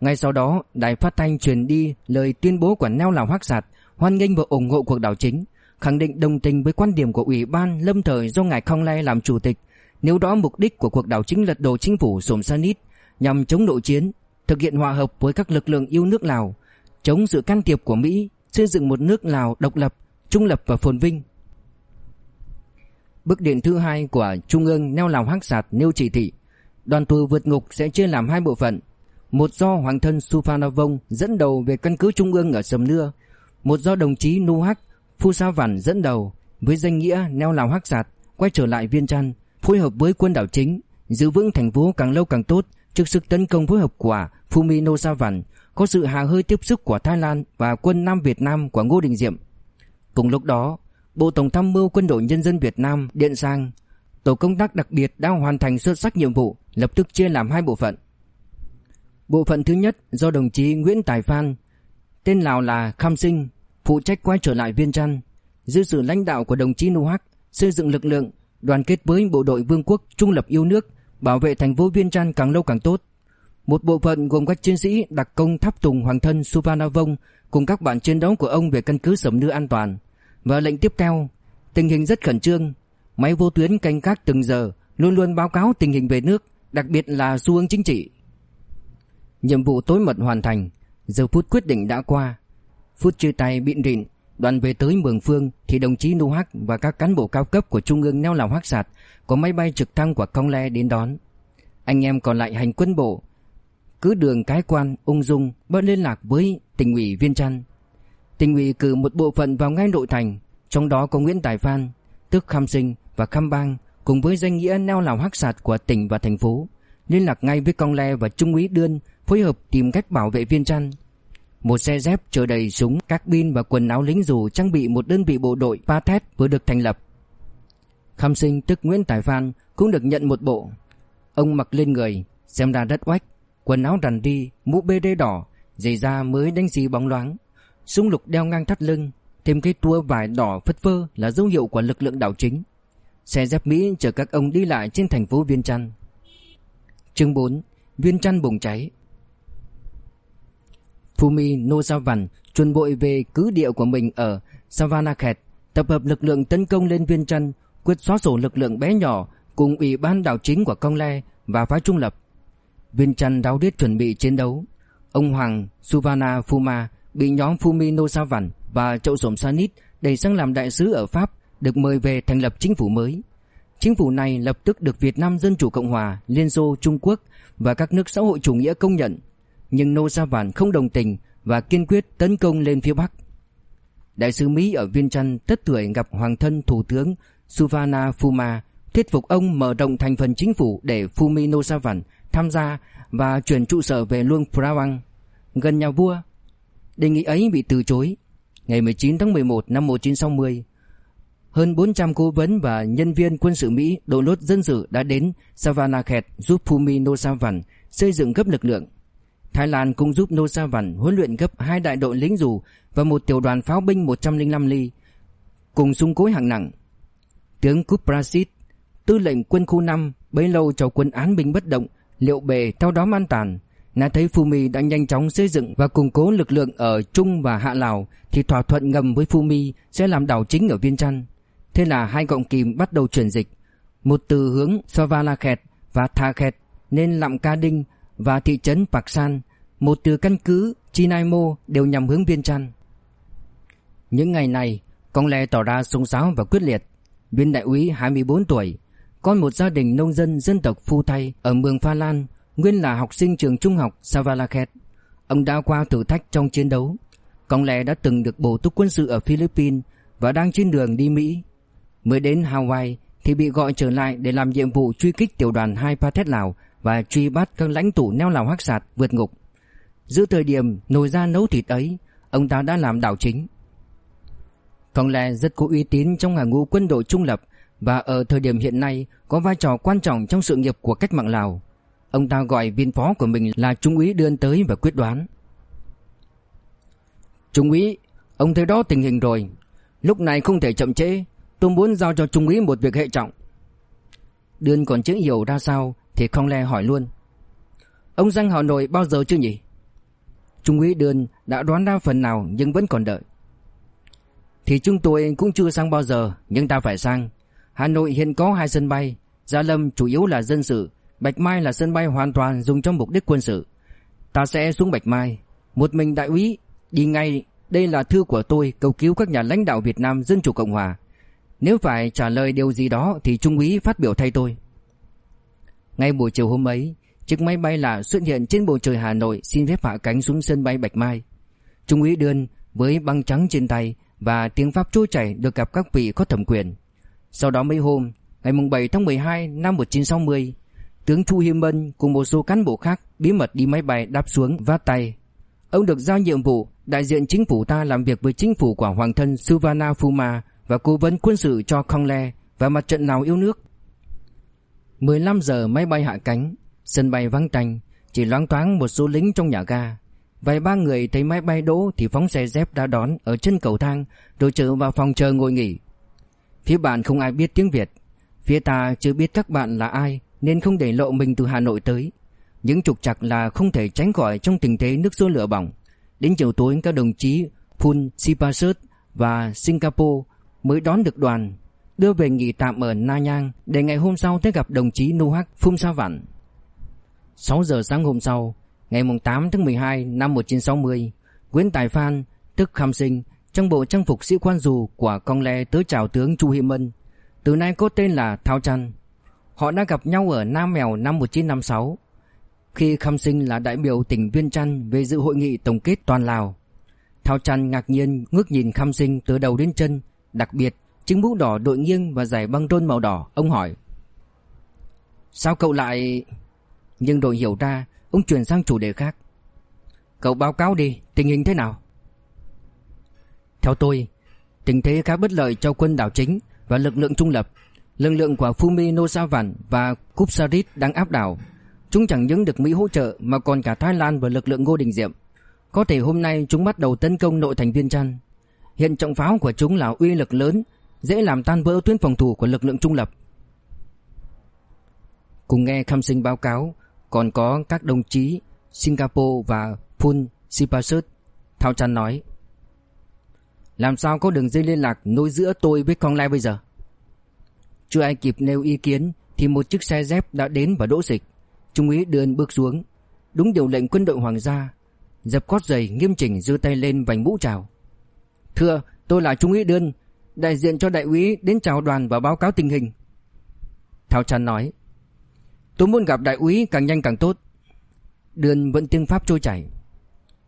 Ngay sau đó, đài phát thanh truyền đi lời tuyên bố của neo Lào Hắc Sạt hoan nghênh và ủng hộ cuộc đảo chính, khẳng định đồng tình với quan điểm của Ủy ban lâm thời do ngài Khong Lai làm chủ tịch, nếu đó mục đích của cuộc đảo chính lật đổ chính phủ Sổm Sanit nhằm chống nội chiến, thực hiện hòa hợp với các lực lượng yêu nước Lào, chống sự can thiệp của Mỹ, xây dựng một nước Lào độc lập, trung lập và phồn vinh. Bức điện thứ hai của Trung ương neo Lào Hắc Sạt nêu chỉ thị Đoàn tù vượt ngục sẽ chia làm hai bộ phận một do Hoàng thân Suphanavong dẫn đầu về căn cứ Trung ương ở Sầm Nưa, Một do đồng chí Nu Hắc Phu Sa Văn dẫn đầu Với danh nghĩa neo Lào Hắc Sạt Quay trở lại Viên Trăn, Phối hợp với quân đảo chính, Giữ vững thành phố càng lâu càng tốt Trước sức tấn công phối hợp của Fumino Sa Văn Có sự hà hơi tiếp sức của Thái Lan Và quân Nam Việt Nam của Ngô Đình Diệm Cùng lúc đó, Bộ Tổng tham mưu Quân đội Nhân dân Việt Nam điện sang, Tổ công tác đặc biệt đã hoàn thành xuất sắc nhiệm vụ, lập tức chia làm hai bộ phận. Bộ phận thứ nhất do đồng chí Nguyễn Tài Phan, tên Lào là Kham Sinh, phụ trách quay trở lại Viên Trăn, dưới sự lãnh đạo của đồng chí Nu Hắc, xây dựng lực lượng, đoàn kết với bộ đội vương quốc trung lập yêu nước, bảo vệ thành phố Viên Trăn càng lâu càng tốt. Một bộ phận gồm các chiến sĩ đặc công tháp tùng hoàng thân Suvarnabhong cùng các bạn chiến đấu của ông về căn cứ sầm nưa an toàn. Và lệnh tiếp theo, tình hình rất khẩn trương, máy vô tuyến canh gác từng giờ, luôn luôn báo cáo tình hình về nước, đặc biệt là xu hướng chính trị. Nhiệm vụ tối mật hoàn thành, giờ phút quyết định đã qua. Phút chia tay bịn rịn, đoàn về tới Mường Phương thì đồng chí Nu Hắc và các cán bộ cao cấp của Trung ương neo lào Hắc Sạt có máy bay trực thăng của Công Le đến đón. Anh em còn lại hành quân bộ, cứ đường cái quan ung dung bớt liên lạc với tỉnh ủy Viên Trăn. Tỉnh ủy cử một bộ phận vào ngay nội thành, trong đó có Nguyễn Tài Phan, Tức Kham Sinh và Kham Bang cùng với danh nghĩa neo lào hắc sạt của tỉnh và thành phố, liên lạc ngay với con Le và Trung úy Đươn phối hợp tìm cách bảo vệ viên trăn. Một xe dép chở đầy súng, các pin và quần áo lính dù trang bị một đơn vị bộ đội Pathet vừa được thành lập. Kham sinh tức Nguyễn Tài Phan cũng được nhận một bộ. Ông mặc lên người, xem ra rất oách, quần áo rằn đi, mũ bê đê đỏ, giày da mới đánh xì bóng loáng. Súng lục đeo ngang thắt lưng, thêm cái tua vải đỏ phất phơ là dấu hiệu của lực lượng đảo chính. Xe dép Mỹ chở các ông đi lại trên thành phố Viên Chăn Chương 4 Viên Chăn bùng cháy. Fumi Nozavan chuẩn bội về cứ địa của mình ở Savanakhet, tập hợp lực lượng tấn công lên Viên Chăn quyết xóa sổ lực lượng bé nhỏ cùng ủy ban đảo chính của Công Le và phái trung lập. Viên Chăn đáo điết chuẩn bị chiến đấu. Ông Hoàng Suvana Fuma bị nhóm Fumi Nozavan và Chậu Sổm Sanit đẩy sang làm đại sứ ở Pháp, được mời về thành lập chính phủ mới. Chính phủ này lập tức được Việt Nam Dân Chủ Cộng Hòa, Liên Xô, Trung Quốc và các nước xã hội chủ nghĩa công nhận. Nhưng Nô Sa Vàn không đồng tình và kiên quyết tấn công lên phía Bắc. Đại sứ Mỹ ở Viên Trăn tất tuổi gặp Hoàng thân Thủ tướng Suvana Fuma thuyết phục ông mở rộng thành phần chính phủ để Fumi Nosavan tham gia và chuyển trụ sở về Luang Prabang, gần nhà vua. Đề nghị ấy bị từ chối. Ngày 19 tháng 11 năm 1960, hơn 400 cố vấn và nhân viên quân sự Mỹ đổ lốt dân sự đã đến Savanakhet giúp Phumi Nosavan xây dựng gấp lực lượng. Thái Lan cũng giúp Nosavan huấn luyện gấp hai đại đội lính dù và một tiểu đoàn pháo binh 105 ly cùng súng cối hạng nặng. Tướng Kuprasit, tư lệnh quân khu 5 bấy lâu cho quân án binh bất động, liệu bề theo đó man tàn. nã thấy Phumi đã nhanh chóng xây dựng và củng cố lực lượng ở Trung và Hạ Lào thì thỏa thuận ngầm với Phumi sẽ làm đảo chính ở Viên Chăn. Thế là hai gọng kìm bắt đầu chuyển dịch. Một từ hướng Savalakhet và Thakhet Nên Lạm Ca Đinh và thị trấn Paksan Một từ căn cứ Chinaimo đều nhằm hướng Viên Trăn. Những ngày này Con lè tỏ ra sung sáo và quyết liệt. Viên đại úy 24 tuổi Con một gia đình nông dân dân tộc Phu Thay Ở mường Pha Lan, Nguyên là học sinh trường trung học Savalakhet Ông đã qua thử thách trong chiến đấu. Con lè đã từng được bổ túc quân sự ở Philippines Và đang trên đường đi Mỹ. Mới đến Hawaii thì bị gọi trở lại để làm nhiệm vụ truy kích tiểu đoàn hai Pathet Lào và truy bắt các lãnh tụ neo Lào hắc sạt vượt ngục. Giữa thời điểm nồi ra nấu thịt ấy, ông ta đã làm đảo chính. Còn lẽ rất có uy tín trong hàng ngũ quân đội trung lập và ở thời điểm hiện nay có vai trò quan trọng trong sự nghiệp của cách mạng Lào. Ông ta gọi viên phó của mình là Trung úy đưa tới và quyết đoán. Trung úy, ông thấy đó tình hình rồi. Lúc này không thể chậm trễ, tôi muốn giao cho Trung úy một việc hệ trọng. Đơn còn chưa hiểu ra sao thì không Le hỏi luôn. Ông sang Hà Nội bao giờ chưa nhỉ? Trung úy Đơn đã đoán ra phần nào nhưng vẫn còn đợi. Thì chúng tôi cũng chưa sang bao giờ nhưng ta phải sang. Hà Nội hiện có hai sân bay, Gia Lâm chủ yếu là dân sự, Bạch Mai là sân bay hoàn toàn dùng cho mục đích quân sự. Ta sẽ xuống Bạch Mai, một mình đại úy đi ngay, đây là thư của tôi cầu cứu các nhà lãnh đạo Việt Nam Dân chủ Cộng hòa. Nếu phải trả lời điều gì đó thì trung úy phát biểu thay tôi. Ngay buổi chiều hôm ấy, chiếc máy bay lạ xuất hiện trên bầu trời Hà Nội xin phép hạ cánh xuống sân bay Bạch Mai. Trung úy Đơn với băng trắng trên tay và tiếng Pháp trôi chảy được gặp các vị có thẩm quyền. Sau đó mấy hôm, ngày 7 tháng 12 năm 1960, tướng Chu Hiêm Mân cùng một số cán bộ khác bí mật đi máy bay đáp xuống vát tay. Ông được giao nhiệm vụ đại diện chính phủ ta làm việc với chính phủ của hoàng thân Suvana Phuma và cố vấn quân sự cho Kongle và mặt trận nào yêu nước. 15 giờ máy bay hạ cánh, sân bay vắng tanh, chỉ loáng thoáng một số lính trong nhà ga. Vài ba người thấy máy bay đỗ thì phóng xe dép đã đón ở chân cầu thang rồi trở vào phòng chờ ngồi nghỉ. Phía bạn không ai biết tiếng Việt, phía ta chưa biết các bạn là ai nên không để lộ mình từ Hà Nội tới. Những trục trặc là không thể tránh khỏi trong tình thế nước sôi lửa bỏng. Đến chiều tối các đồng chí Phun Sipasut và Singapore mới đón được đoàn đưa về nghỉ tạm ở Na Nhang để ngày hôm sau tới gặp đồng chí Nuhak Phum Sa Vạn. 6 giờ sáng hôm sau, ngày 8 tháng 12 năm 1960, Nguyễn Tài Phan, tức Kham Sinh, trong bộ trang phục sĩ quan dù của Cong Le tới chào tướng Chu Hiêm Mân, từ nay có tên là Thao Trăn. Họ đã gặp nhau ở Nam Mèo năm 1956, khi Kham Sinh là đại biểu tỉnh Viên Chăn về dự hội nghị tổng kết toàn Lào. Thao Trăn ngạc nhiên ngước nhìn Kham Sinh từ đầu đến chân, đặc biệt chiếc mũ đỏ đội nghiêng và giày băng rôn màu đỏ, ông hỏi: "Sao cậu lại?" Nhưng đội hiểu ra, ông chuyển sang chủ đề khác. "Cậu báo cáo đi, tình hình thế nào?" Theo tôi, tình thế khá bất lợi cho quân đảo chính và lực lượng trung lập. Lực lượng của Fumi Nosavan và Kupsarit đang áp đảo. Chúng chẳng những được Mỹ hỗ trợ mà còn cả Thái Lan và lực lượng Ngô Đình Diệm. Có thể hôm nay chúng bắt đầu tấn công nội thành Viên trăn Hiện trọng pháo của chúng là uy lực lớn, dễ làm tan vỡ tuyến phòng thủ của lực lượng trung lập. Cùng nghe Kham Sinh báo cáo, còn có các đồng chí Singapore và Pun Sipasut. Thao Chan nói. Làm sao có đường dây liên lạc nối giữa tôi với Con Lai bây giờ? Chưa ai kịp nêu ý kiến thì một chiếc xe dép đã đến và đỗ dịch. Trung úy Đơn bước xuống. Đúng điều lệnh quân đội hoàng gia. Dập cót giày nghiêm chỉnh giơ tay lên vành mũ chào. Thưa, tôi là Trung úy Đơn, đại diện cho đại úy đến chào đoàn và báo cáo tình hình. Thảo Trần nói. Tôi muốn gặp đại úy càng nhanh càng tốt. Đơn vẫn tiếng Pháp trôi chảy.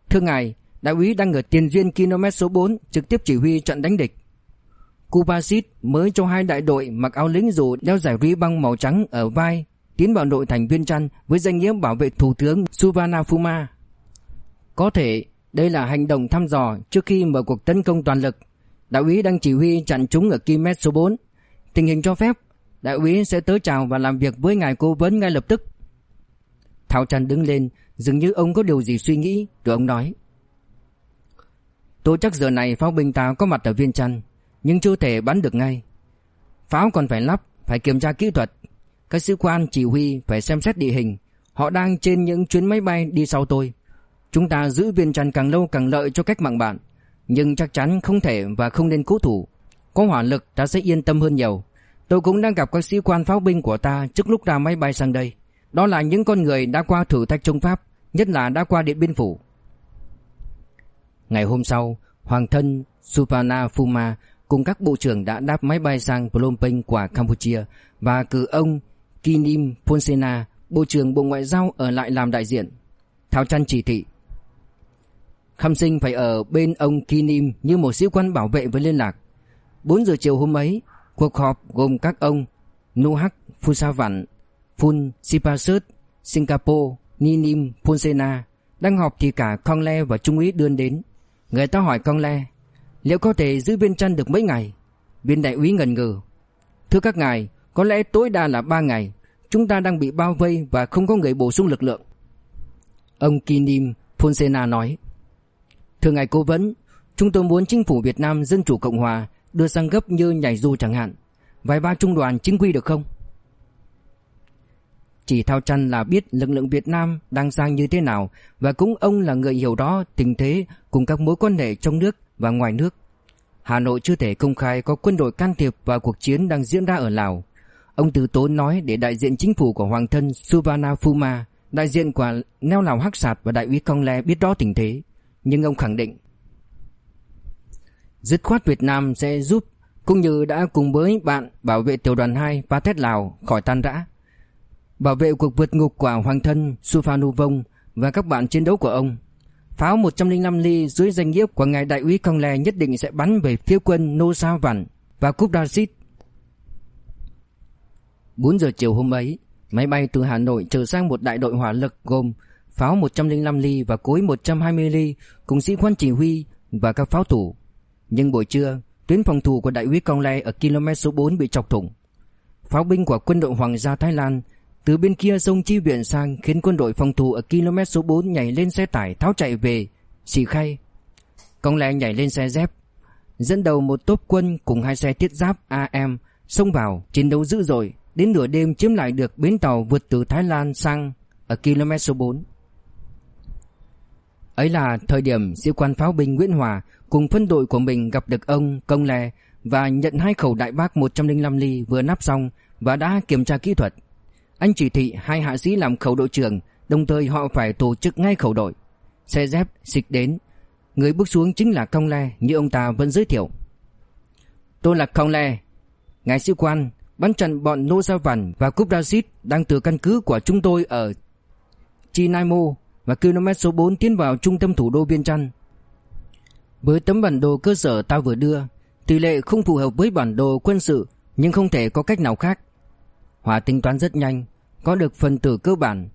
Thưa ngài, Đại úy đang ở tiền duyên km số 4 trực tiếp chỉ huy trận đánh địch. Kubasit mới cho hai đại đội mặc áo lính dù đeo giải ri băng màu trắng ở vai tiến vào nội thành Viên Trăn với danh nghĩa bảo vệ thủ tướng Suvarnabhuma. Có thể đây là hành động thăm dò trước khi mở cuộc tấn công toàn lực. Đại úy đang chỉ huy chặn chúng ở km số 4. Tình hình cho phép, đại úy sẽ tới chào và làm việc với ngài cố vấn ngay lập tức. Thảo Trần đứng lên, dường như ông có điều gì suy nghĩ, rồi ông nói. Tôi chắc giờ này pháo binh ta có mặt ở viên chăn Nhưng chưa thể bắn được ngay Pháo còn phải lắp Phải kiểm tra kỹ thuật Các sĩ quan chỉ huy phải xem xét địa hình Họ đang trên những chuyến máy bay đi sau tôi Chúng ta giữ viên chăn càng lâu càng lợi cho cách mạng bạn Nhưng chắc chắn không thể và không nên cố thủ Có hỏa lực ta sẽ yên tâm hơn nhiều Tôi cũng đang gặp các sĩ quan pháo binh của ta Trước lúc ra máy bay sang đây Đó là những con người đã qua thử thách chống Pháp Nhất là đã qua Điện Biên Phủ Ngày hôm sau, Hoàng thân Supana Phuma cùng các bộ trưởng đã đáp máy bay sang Phnom Penh của Campuchia và cử ông Kinim Ponsena, Bộ trưởng Bộ Ngoại giao ở lại làm đại diện. Thảo Trăn chỉ thị. Khâm sinh phải ở bên ông Kinim như một sĩ quan bảo vệ với liên lạc. 4 giờ chiều hôm ấy, cuộc họp gồm các ông Nuhak Phusavan, Phun Sipasut, Singapore, Ninim Phonsena. Đang họp thì cả Khong Le và Trung úy Đơn đến. Người ta hỏi con Le Liệu có thể giữ viên chăn được mấy ngày Viên đại úy ngần ngừ Thưa các ngài Có lẽ tối đa là 3 ngày Chúng ta đang bị bao vây Và không có người bổ sung lực lượng Ông Kinim Fonsena nói Thưa ngài cố vấn, Chúng tôi muốn chính phủ Việt Nam, Dân Chủ Cộng Hòa Đưa sang gấp như nhảy dù chẳng hạn. Vài ba trung đoàn chính quy được không? Chỉ thao chăn là biết lực lượng Việt Nam đang sang như thế nào Và cũng ông là người hiểu đó, tình thế cùng các mối quan hệ trong nước và ngoài nước. Hà Nội chưa thể công khai có quân đội can thiệp vào cuộc chiến đang diễn ra ở Lào. Ông từ Tố nói để đại diện chính phủ của Hoàng thân Suvana Phuma Đại diện của Neo Lào Hắc Sạt và đại úy Công Le biết rõ tình thế. Nhưng ông khẳng định, Dứt khoát Việt Nam sẽ giúp, Cũng như đã cùng với bạn bảo vệ tiểu đoàn 2 Pathet Lào khỏi tan rã. Bảo vệ cuộc vượt ngục của Hoàng thân Sufanu Vong Và các bạn chiến đấu của ông. Pháo 105 ly dưới danh nghĩa của ngài đại úy Công Le nhất định sẽ bắn về phía quân Nô Sa Vằn và Cúp Đa Xít. 4 giờ chiều hôm ấy, Máy bay từ Hà Nội trở sang một đại đội hỏa lực gồm pháo 105 ly và cối 120 ly cùng sĩ quan chỉ huy và các pháo thủ. Nhưng buổi trưa, tuyến phòng thủ của đại úy Cong Lai ở km số 4 bị chọc thủng. Pháo binh của quân đội Hoàng gia Thái Lan từ bên kia sông chi viện sang khiến quân đội phòng thủ ở km số 4 nhảy lên xe tải tháo chạy về xì khay. Cong Lai nhảy lên xe dép, dẫn đầu một tốp quân cùng hai xe thiết giáp AM xông vào chiến đấu dữ dội Đến nửa đêm chiếm lại được bến tàu vượt từ Thái Lan sang ở km số 4. Ấy là thời điểm sĩ quan pháo binh Nguyễn Hòa cùng phân đội của mình gặp được ông Công Lè và nhận hai khẩu đại bác 105 ly vừa nắp xong và đã kiểm tra kỹ thuật. Anh chỉ thị hai hạ sĩ làm khẩu đội trưởng, đồng thời họ phải tổ chức ngay khẩu đội. Xe dép xịch đến, người bước xuống chính là Công Lè như ông ta vẫn giới thiệu. Tôi là Công Lè, ngài sĩ quan, bắn chặn bọn Nô Sa Vằn và Cúp Dasit đang từ căn cứ của chúng tôi ở Chinaimo và km số 4 tiến vào trung tâm thủ đô Viên Chăn. Với tấm bản đồ cơ sở ta vừa đưa, tỷ lệ không phù hợp với bản đồ quân sự nhưng không thể có cách nào khác. Hòa tính toán rất nhanh, có được phần tử cơ bản.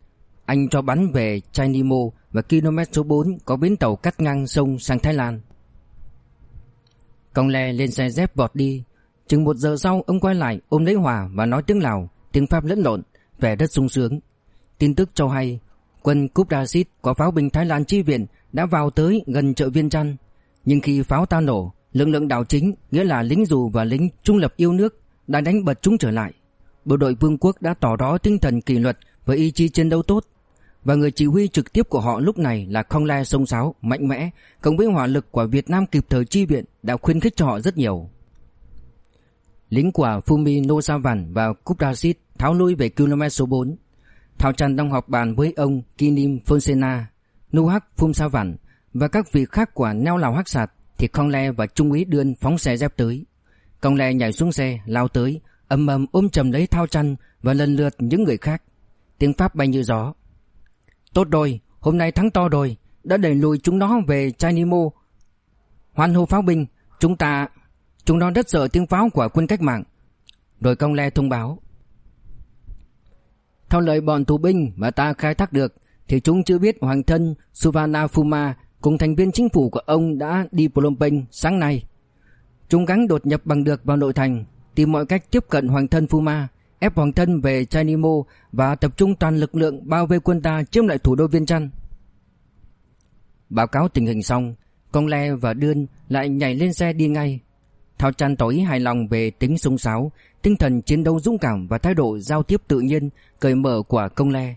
Anh cho bắn về Chinimo và km số 4 có bến tàu cắt ngang sông sang Thái Lan. Công Le lên xe dép bọt đi, Chừng một giờ sau ông quay lại ôm lấy Hòa và nói tiếng Lào, tiếng Pháp lẫn lộn, vẻ rất sung sướng. Tin tức cho hay, quân Cúp Đa có pháo binh Thái Lan chi viện đã vào tới gần chợ Viên Trăn. Nhưng khi pháo ta nổ, lực lượng đảo chính, nghĩa là lính dù và lính trung lập yêu nước, đã đánh bật chúng trở lại. Bộ đội vương quốc đã tỏ rõ tinh thần kỷ luật và ý chí chiến đấu tốt. Và người chỉ huy trực tiếp của họ lúc này là Khong Lai sông sáo, mạnh mẽ, cộng với hỏa lực của Việt Nam kịp thời chi viện đã khuyến khích cho họ rất nhiều. Lính của Fumi Nosavan và Kuprasit tháo lui về km số 4. Thảo Trần đang họp bàn với ông Kinim Fonsena, Nuhak Phumsavan và các vị khác của neo lào hắc sạt thì Khong Le và Trung úy Đươn phóng xe dép tới. Công Le nhảy xuống xe, lao tới, âm ầm ôm chầm lấy Thao Trăn và lần lượt những người khác. Tiếng Pháp bay như gió. Tốt rồi, hôm nay thắng to rồi, đã đẩy lùi chúng nó về Chinimo. Hoan hô pháo binh, chúng ta Chúng nó rất sợ tiếng pháo của quân cách mạng Rồi công le thông báo theo lời bọn tù binh mà ta khai thác được Thì chúng chưa biết hoàng thân Suvana Fuma Cùng thành viên chính phủ của ông đã đi Phnom Penh sáng nay. Chúng gắng đột nhập bằng được vào nội thành Tìm mọi cách tiếp cận hoàng thân Phuma Ép hoàng thân về Chanimo Và tập trung toàn lực lượng bao vây quân ta chiếm lại thủ đô Viên Chăn Báo cáo tình hình xong Công Le và Đơn lại nhảy lên xe đi ngay Thao Trăn tỏ ý hài lòng về tính sung sáo, tinh thần chiến đấu dũng cảm và thái độ giao tiếp tự nhiên, cởi mở của công le.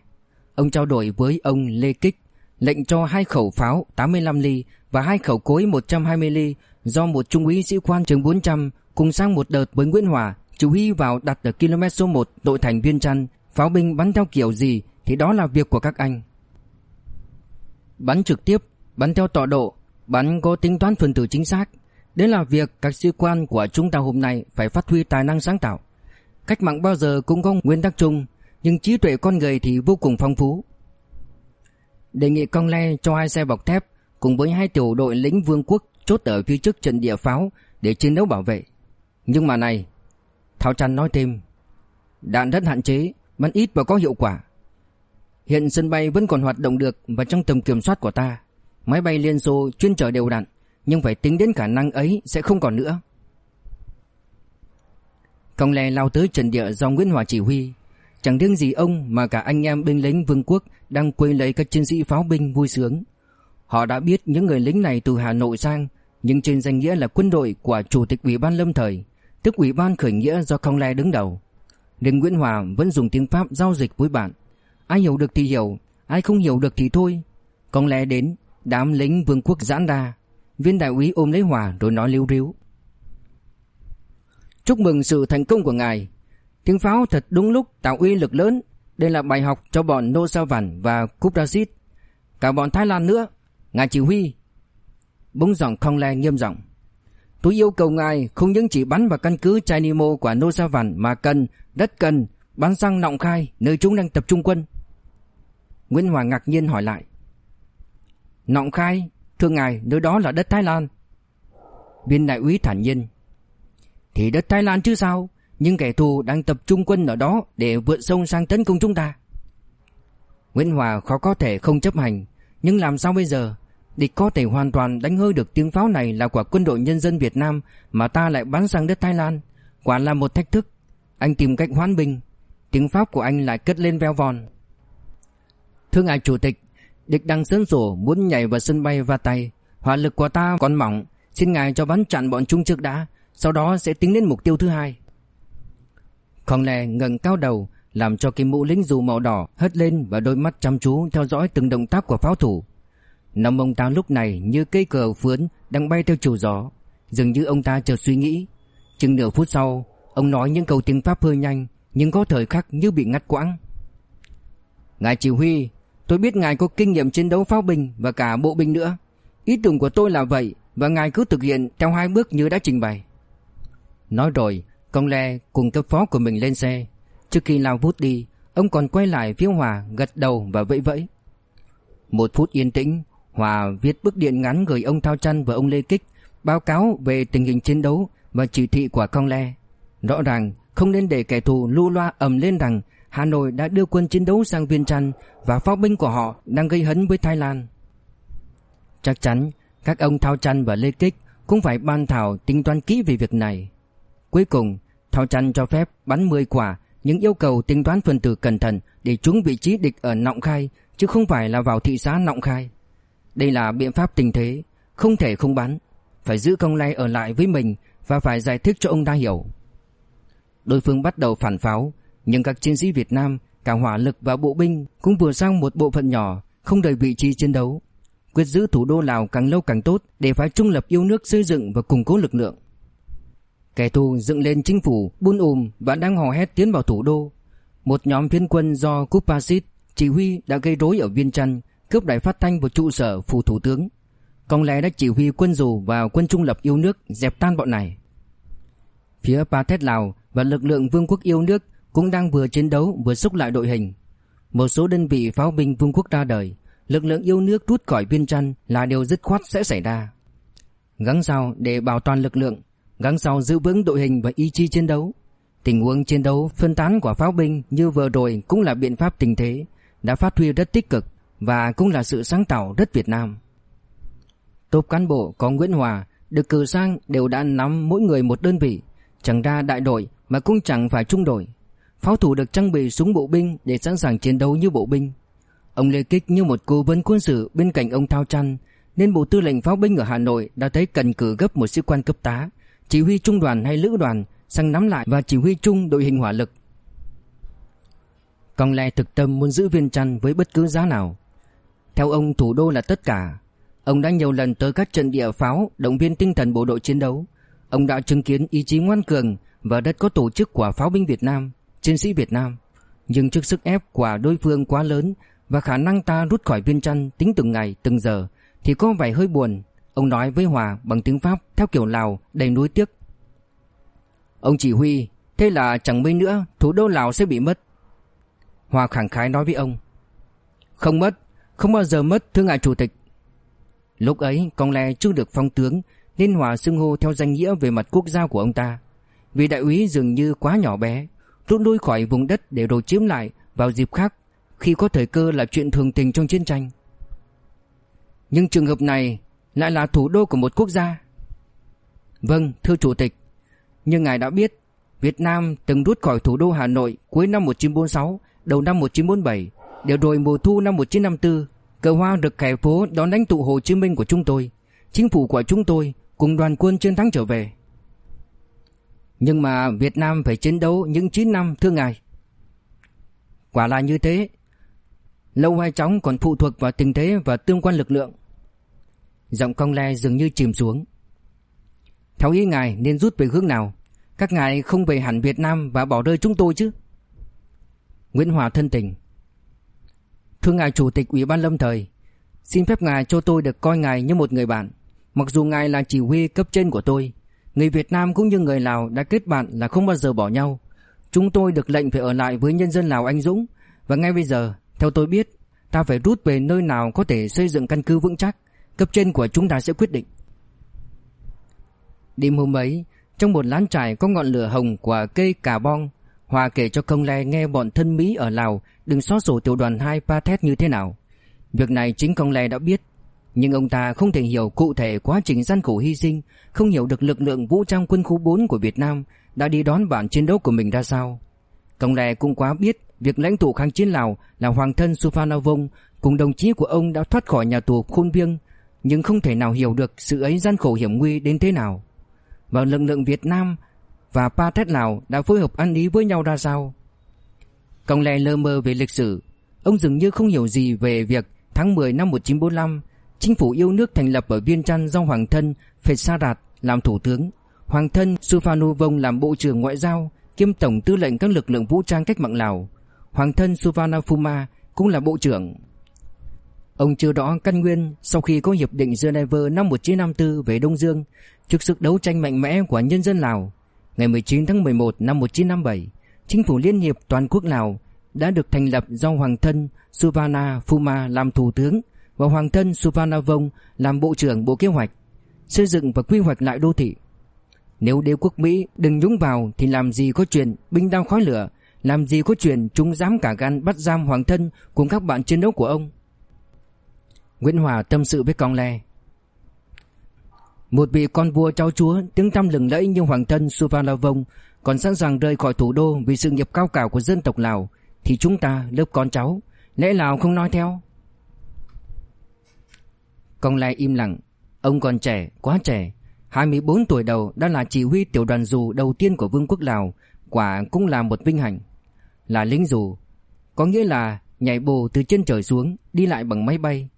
Ông trao đổi với ông Lê Kích, lệnh cho hai khẩu pháo 85 ly và hai khẩu cối 120 ly do một trung úy sĩ quan trường 400 cùng sang một đợt với Nguyễn Hòa, chủ huy vào đặt ở km số 1 đội thành Viên Trăn, pháo binh bắn theo kiểu gì thì đó là việc của các anh. Bắn trực tiếp, bắn theo tọa độ, bắn có tính toán phần tử chính xác, Đấy là việc các sĩ quan của chúng ta hôm nay phải phát huy tài năng sáng tạo. Cách mạng bao giờ cũng có nguyên tắc chung, nhưng trí tuệ con người thì vô cùng phong phú. Đề nghị con Le cho hai xe bọc thép cùng với hai tiểu đội lính vương quốc chốt ở phía trước trận địa pháo để chiến đấu bảo vệ. Nhưng mà này, Thảo Trăn nói thêm, đạn rất hạn chế, bắn ít và có hiệu quả. Hiện sân bay vẫn còn hoạt động được và trong tầm kiểm soát của ta. Máy bay Liên Xô chuyên chở đều đặn, nhưng phải tính đến khả năng ấy sẽ không còn nữa. Công lè lao tới trận địa do Nguyễn Hòa chỉ huy, Chẳng riêng gì ông mà cả anh em binh lính vương quốc Đang quay lấy các chiến sĩ pháo binh vui sướng. Họ đã biết những người lính này từ Hà Nội sang, Nhưng trên danh nghĩa là quân đội của Chủ tịch Ủy ban Lâm Thời, Tức Ủy ban khởi nghĩa do Công lè đứng đầu. Nên Nguyễn Hòa vẫn dùng tiếng Pháp giao dịch với bạn. Ai hiểu được thì hiểu, Ai không hiểu được thì thôi. Công lẽ đến Đám lính vương quốc giãn ra Viên đại úy ôm lấy Hòa rồi nói liêu riêu Chúc mừng sự thành công của ngài. Tiếng pháo thật đúng lúc tạo uy lực lớn. Đây là bài học cho bọn Nô Sa Văn và Kuprasit Cả bọn Thái Lan nữa Ngài chỉ huy. Bỗng giọng Khong le nghiêm giọng. Tôi yêu cầu ngài không những chỉ bắn vào căn cứ Chainimo của Nô Sa Văn Mà cần, đất cần Bắn sang Nọng Khai nơi chúng đang tập trung quân. Nguyễn Hoàng ngạc nhiên hỏi lại. Nọng Khai? Thưa ngài, nơi đó là đất Thái Lan. Viên đại úy thản nhiên. Thì đất Thái Lan chứ sao? Nhưng kẻ thù đang tập trung quân ở đó Để vượt sông sang tấn công chúng ta. Nguyễn Hòa khó có thể không chấp hành. Nhưng làm sao bây giờ? Địch có thể hoàn toàn đánh hơi được tiếng pháo này Là của quân đội nhân dân Việt Nam Mà ta lại bắn sang đất Thái Lan. Quả là một thách thức. Anh tìm cách hoán binh. Tiếng Pháp của anh lại cất lên veo vòn. Thưa ngài chủ tịch Địch đang sơn sổ muốn nhảy vào sân bay va tay. Hỏa lực của ta còn mỏng. Xin ngài cho bắn chặn bọn chúng trước đã, Sau đó sẽ tính đến mục tiêu thứ hai. Con lè ngẩng cao đầu, Làm cho cái mũ lính dù màu đỏ hất lên Và đôi mắt chăm chú theo dõi từng động tác của pháo thủ? Nằm ông ta lúc này như cây cờ phướn Đang bay theo chiều gió. Dường như ông ta chợt suy nghĩ. Chừng nửa phút sau, Ông nói những câu tiếng Pháp hơi nhanh, Nhưng có thời khắc như bị ngắt quãng. Ngài chỉ huy Tôi biết ngài có kinh nghiệm chiến đấu pháo binh Và cả bộ binh nữa. Ý tưởng của tôi là vậy Và ngài cứ thực hiện theo hai bước như đã trình bày. Nói rồi, Công le cùng cấp phó của mình lên xe. Trước khi lao vút đi, Ông còn quay lại phía Hòa gật đầu và vẫy vẫy. Một phút yên tĩnh, Hòa viết bức điện ngắn gửi ông Thao Trăn và ông Lê Kích, Báo cáo về tình hình chiến đấu Và chỉ thị của Công le Rõ ràng, không nên để kẻ thù lưu loa ầm lên rằng Hà Nội đã đưa quân chiến đấu sang Viên Trăn và pháo binh của họ đang gây hấn với Thái Lan. Chắc chắn các ông Thao Trăn và Lê Kích cũng phải ban thảo tính toán kỹ về việc này. Cuối cùng, Thao Trăn cho phép bắn 10 quả nhưng yêu cầu tính toán phần tử cẩn thận để trúng vị trí địch ở Nọng Khai chứ không phải là vào thị xã Nọng Khai. Đây là biện pháp tình thế, không thể không bắn, phải giữ công lai ở lại với mình và phải giải thích cho ông ta hiểu. Đối phương bắt đầu phản pháo nhưng các chiến sĩ Việt Nam, Cả hỏa lực và bộ binh Cũng vừa sang một bộ phận nhỏ, Không đầy vị trí chiến đấu. Quyết giữ thủ đô Lào càng lâu càng tốt Để phái trung lập yêu nước xây dựng và củng cố lực lượng. Kẻ thù dựng lên chính phủ, buôn ùm và đang hò hét tiến vào thủ đô. Một nhóm phiến quân do Kupasit, Chỉ huy đã gây rối ở Viên Trăn, Cướp đài phát thanh và trụ sở phủ thủ tướng. Công lẽ đã chỉ huy quân dù và quân trung lập yêu nước Dẹp tan bọn này. Phía Pathet Lào và lực lượng vương quốc yêu nước cũng đang vừa chiến đấu vừa xúc lại đội hình. Một số đơn vị pháo binh vương quốc ra đời, lực lượng yêu nước rút khỏi viên trăn là điều dứt khoát sẽ xảy ra. Gắng sao để bảo toàn lực lượng, gắng sao giữ vững đội hình và ý chí chiến đấu. Tình huống chiến đấu phân tán của pháo binh như vừa rồi cũng là biện pháp tình thế, đã phát huy rất tích cực và cũng là sự sáng tạo rất Việt Nam. Tốp cán bộ có Nguyễn Hòa được cử sang đều đã nắm mỗi người một đơn vị, chẳng ra đại đội mà cũng chẳng phải trung đội. Pháo thủ được trang bị súng bộ binh để sẵn sàng chiến đấu như bộ binh. Ông Lê Kích như một cố vấn quân sự bên cạnh ông Thao Trăn, nên Bộ Tư lệnh pháo binh ở Hà Nội đã thấy cần cử gấp một sĩ quan cấp tá, chỉ huy trung đoàn hay lữ đoàn sang nắm lại và chỉ huy chung đội hình hỏa lực. Còn lẽ thực tâm muốn giữ viên trăn với bất cứ giá nào. Theo ông thủ đô là tất cả. Ông đã nhiều lần tới các trận địa pháo động viên tinh thần bộ đội chiến đấu. Ông đã chứng kiến ý chí ngoan cường và đất có tổ chức của pháo binh Việt Nam, chiến sĩ Việt Nam. Nhưng trước sức ép của đối phương quá lớn và khả năng ta rút khỏi viên trăn tính từng ngày, từng giờ thì có vẻ hơi buồn. Ông nói với Hòa bằng tiếng Pháp theo kiểu Lào đầy nuối tiếc. Ông chỉ huy, thế là chẳng mấy nữa thủ đô Lào sẽ bị mất. Hòa khẳng khái nói với ông. Không mất, không bao giờ mất thưa ngài chủ tịch. Lúc ấy con lẽ chưa được phong tướng nên Hòa xưng hô theo danh nghĩa về mặt quốc gia của ông ta. Vì đại úy dường như quá nhỏ bé Rút lui khỏi vùng đất để rồi chiếm lại Vào dịp khác Khi có thời cơ là chuyện thường tình trong chiến tranh Nhưng trường hợp này lại là thủ đô của một quốc gia. Vâng, thưa Chủ tịch, như ngài đã biết, Việt Nam từng rút khỏi thủ đô Hà Nội cuối năm 1946, đầu năm 1947, để rồi mùa thu năm 1954, cờ hoa được khẻ phố đón lãnh tụ Hồ Chí Minh của chúng tôi, chính phủ của chúng tôi cùng đoàn quân chiến thắng trở về. Nhưng mà Việt Nam phải chiến đấu những 9 năm thưa ngài. Quả là như thế. Lâu hay chóng còn phụ thuộc vào tình thế và tương quan lực lượng. Giọng cong le dường như chìm xuống. Theo ý ngài nên rút về hướng nào? Các ngài không về hẳn Việt Nam và bỏ rơi chúng tôi chứ? Nguyễn Hòa thân tình. Thưa ngài chủ tịch Ủy ban Lâm thời, xin phép ngài cho tôi được coi ngài như một người bạn. Mặc dù ngài là chỉ huy cấp trên của tôi, người Việt Nam cũng như người Lào đã kết bạn là không bao giờ bỏ nhau. Chúng tôi được lệnh phải ở lại với nhân dân Lào anh dũng và ngay bây giờ, theo tôi biết, ta phải rút về nơi nào có thể xây dựng căn cứ vững chắc, cấp trên của chúng ta sẽ quyết định. Đêm hôm ấy, trong một lán trại có ngọn lửa hồng của cây cà bong, Hòa kể cho công le nghe bọn thân Mỹ ở Lào đừng xóa sổ tiểu đoàn 2 Pathet như thế nào. Việc này chính công le đã biết, nhưng ông ta không thể hiểu cụ thể quá trình gian khổ hy sinh, không hiểu được lực lượng vũ trang quân khu 4 của Việt Nam đã đi đón bản chiến đấu của mình ra sao. Công lẽ cũng quá biết việc lãnh tụ kháng chiến Lào là hoàng thân Suphanavong cùng đồng chí của ông đã thoát khỏi nhà tù Khôn Viêng, nhưng không thể nào hiểu được sự ấy gian khổ hiểm nguy đến thế nào. Và lực lượng Việt Nam và Pathet Lào đã phối hợp ăn ý với nhau ra sao. Công lẽ lơ mơ về lịch sử, ông dường như không hiểu gì về việc tháng 10 năm 1945 Chính phủ yêu nước thành lập ở Viên Trăn do Hoàng thân Phetsarat Sa Đạt làm thủ tướng, Hoàng thân Suphanuvong Vong làm bộ trưởng ngoại giao kiêm tổng tư lệnh các lực lượng vũ trang cách mạng Lào, Hoàng thân Suvarnabhuma cũng là bộ trưởng. Ông chưa rõ căn nguyên sau khi có hiệp định Geneva năm 1954 về Đông Dương, trước sức đấu tranh mạnh mẽ của nhân dân Lào, ngày 19 tháng 11 năm 1957, chính phủ liên hiệp toàn quốc Lào đã được thành lập do Hoàng thân Suvana Phuma làm thủ tướng và Hoàng thân Suvarnabhong làm Bộ trưởng Bộ Kế hoạch, xây dựng và quy hoạch lại đô thị. Nếu đế quốc Mỹ đừng nhúng vào thì làm gì có chuyện binh đao khói lửa, làm gì có chuyện chúng dám cả gan bắt giam Hoàng thân cùng các bạn chiến đấu của ông. Nguyễn Hòa tâm sự với con le. Một vị con vua cháu chúa tiếng tăm lừng lẫy như Hoàng thân Suvarnabhong còn sẵn sàng rời khỏi thủ đô vì sự nghiệp cao cả của dân tộc Lào thì chúng ta lớp con cháu lẽ nào không nói theo Công Lai im lặng. Ông còn trẻ, quá trẻ. 24 tuổi đầu đã là chỉ huy tiểu đoàn dù đầu tiên của Vương quốc Lào Quả cũng là một vinh hạnh. Là lính dù Có nghĩa là nhảy bồ từ trên trời xuống Đi lại bằng máy bay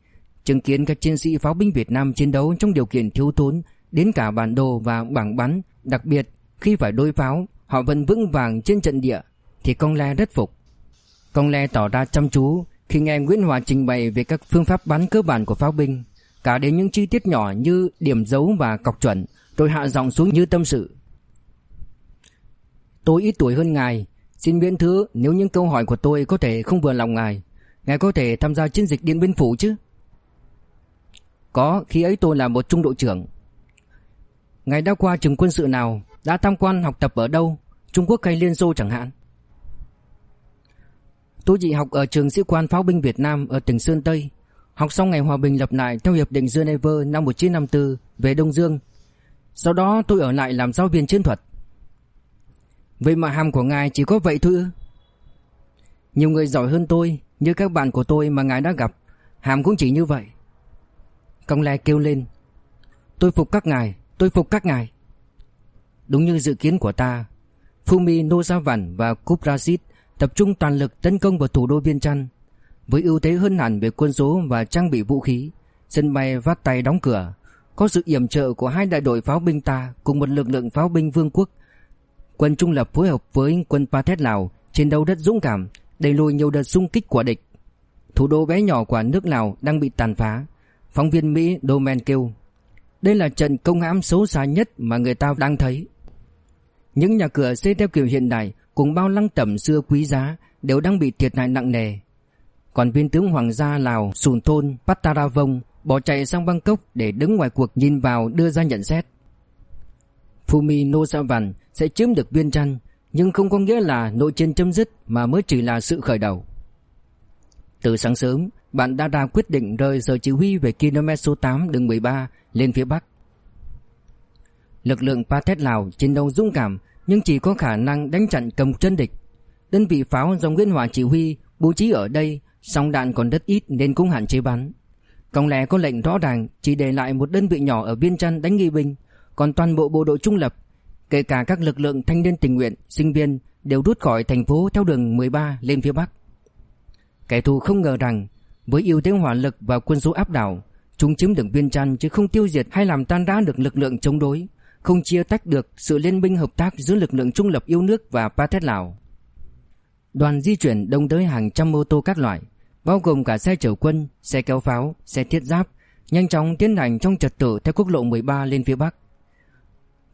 Chứng kiến các chiến sĩ pháo binh Việt Nam chiến đấu trong điều kiện thiếu thốn Đến cả bản đồ và bảng bắn Đặc biệt khi phải đối pháo Họ vẫn vững vàng trên trận địa Thì Công lai rất phục. Công lai tỏ ra chăm chú Khi nghe Nguyễn Hòa trình bày về các phương pháp bắn cơ bản của pháo binh. Cả đến những chi tiết nhỏ như điểm dấu và cọc chuẩn, Rồi hạ giọng xuống như tâm sự. Tôi ít tuổi hơn ngài, Xin miễn thứ nếu những câu hỏi của tôi có thể không vừa lòng ngài. Ngài có thể tham gia chiến dịch Điện Biên Phủ chứ? Có, khi ấy tôi là một trung đội trưởng. Ngài đã qua trường quân sự nào, Đã tham quan học tập ở đâu? Trung Quốc hay Liên Xô chẳng hạn? Tôi chỉ học ở trường sĩ quan pháo binh Việt Nam ở tỉnh Sơn Tây. Học xong ngày hòa bình lập lại theo hiệp định Geneva năm 1954 về Đông Dương. Sau đó tôi ở lại làm giáo viên chiến thuật. Vậy mà hàm của ngài chỉ có vậy thôi ư? Nhiều người giỏi hơn tôi, như các bạn của tôi mà ngài đã gặp, hàm cũng chỉ như vậy. Công lai kêu lên. Tôi phục các ngài, tôi phục các ngài. Đúng như dự kiến của ta, Fumi Nozavan và Kuprasit tập trung toàn lực tấn công vào thủ đô Viên Chăn với ưu thế hơn hẳn về quân số và trang bị vũ khí, sân bay vắt tay đóng cửa, có sự yểm trợ của hai đại đội pháo binh ta cùng một lực lượng pháo binh vương quốc. Quân trung lập phối hợp với quân Pathet Lào chiến đấu rất dũng cảm, đẩy lùi nhiều đợt xung kích của địch. Thủ đô bé nhỏ của nước Lào đang bị tàn phá. Phóng viên Mỹ Domen kêu, đây là trận công hãm xấu xa nhất mà người ta đang thấy. Những nhà cửa xây theo kiểu hiện đại cùng bao lăng tẩm xưa quý giá đều đang bị thiệt hại nặng nề. Còn viên tướng hoàng gia Lào Sùn Thôn Pattaravong bỏ chạy sang Bangkok để đứng ngoài cuộc nhìn vào đưa ra nhận xét. Phumi Nosavan sẽ chiếm được viên trăn nhưng không có nghĩa là nội chiến chấm dứt mà mới chỉ là sự khởi đầu. Từ sáng sớm, bạn đã ra quyết định rời giờ chỉ huy về km số 8 đường 13 lên phía Bắc. Lực lượng Pathet Lào chiến đấu dũng cảm nhưng chỉ có khả năng đánh chặn cầm chân địch. Đơn vị pháo do Nguyễn Hòa chỉ huy bố trí ở đây, song đạn còn rất ít nên cũng hạn chế bắn. Công lẽ có lệnh rõ ràng chỉ để lại một đơn vị nhỏ ở viên Trăn đánh nghi binh, còn toàn bộ bộ đội trung lập, kể cả các lực lượng thanh niên tình nguyện, sinh viên đều rút khỏi thành phố theo đường 13 lên phía Bắc. Kẻ thù không ngờ rằng với ưu thế hỏa lực và quân số áp đảo, chúng chiếm được Viên Trăn chứ không tiêu diệt hay làm tan rã được lực lượng chống đối, không chia tách được sự liên minh hợp tác giữa lực lượng trung lập yêu nước và Pathet Lào. Đoàn di chuyển đông tới hàng trăm ô tô các loại, bao gồm cả xe chở quân, xe kéo pháo, xe thiết giáp, nhanh chóng tiến hành trong trật tự theo quốc lộ 13 lên phía Bắc.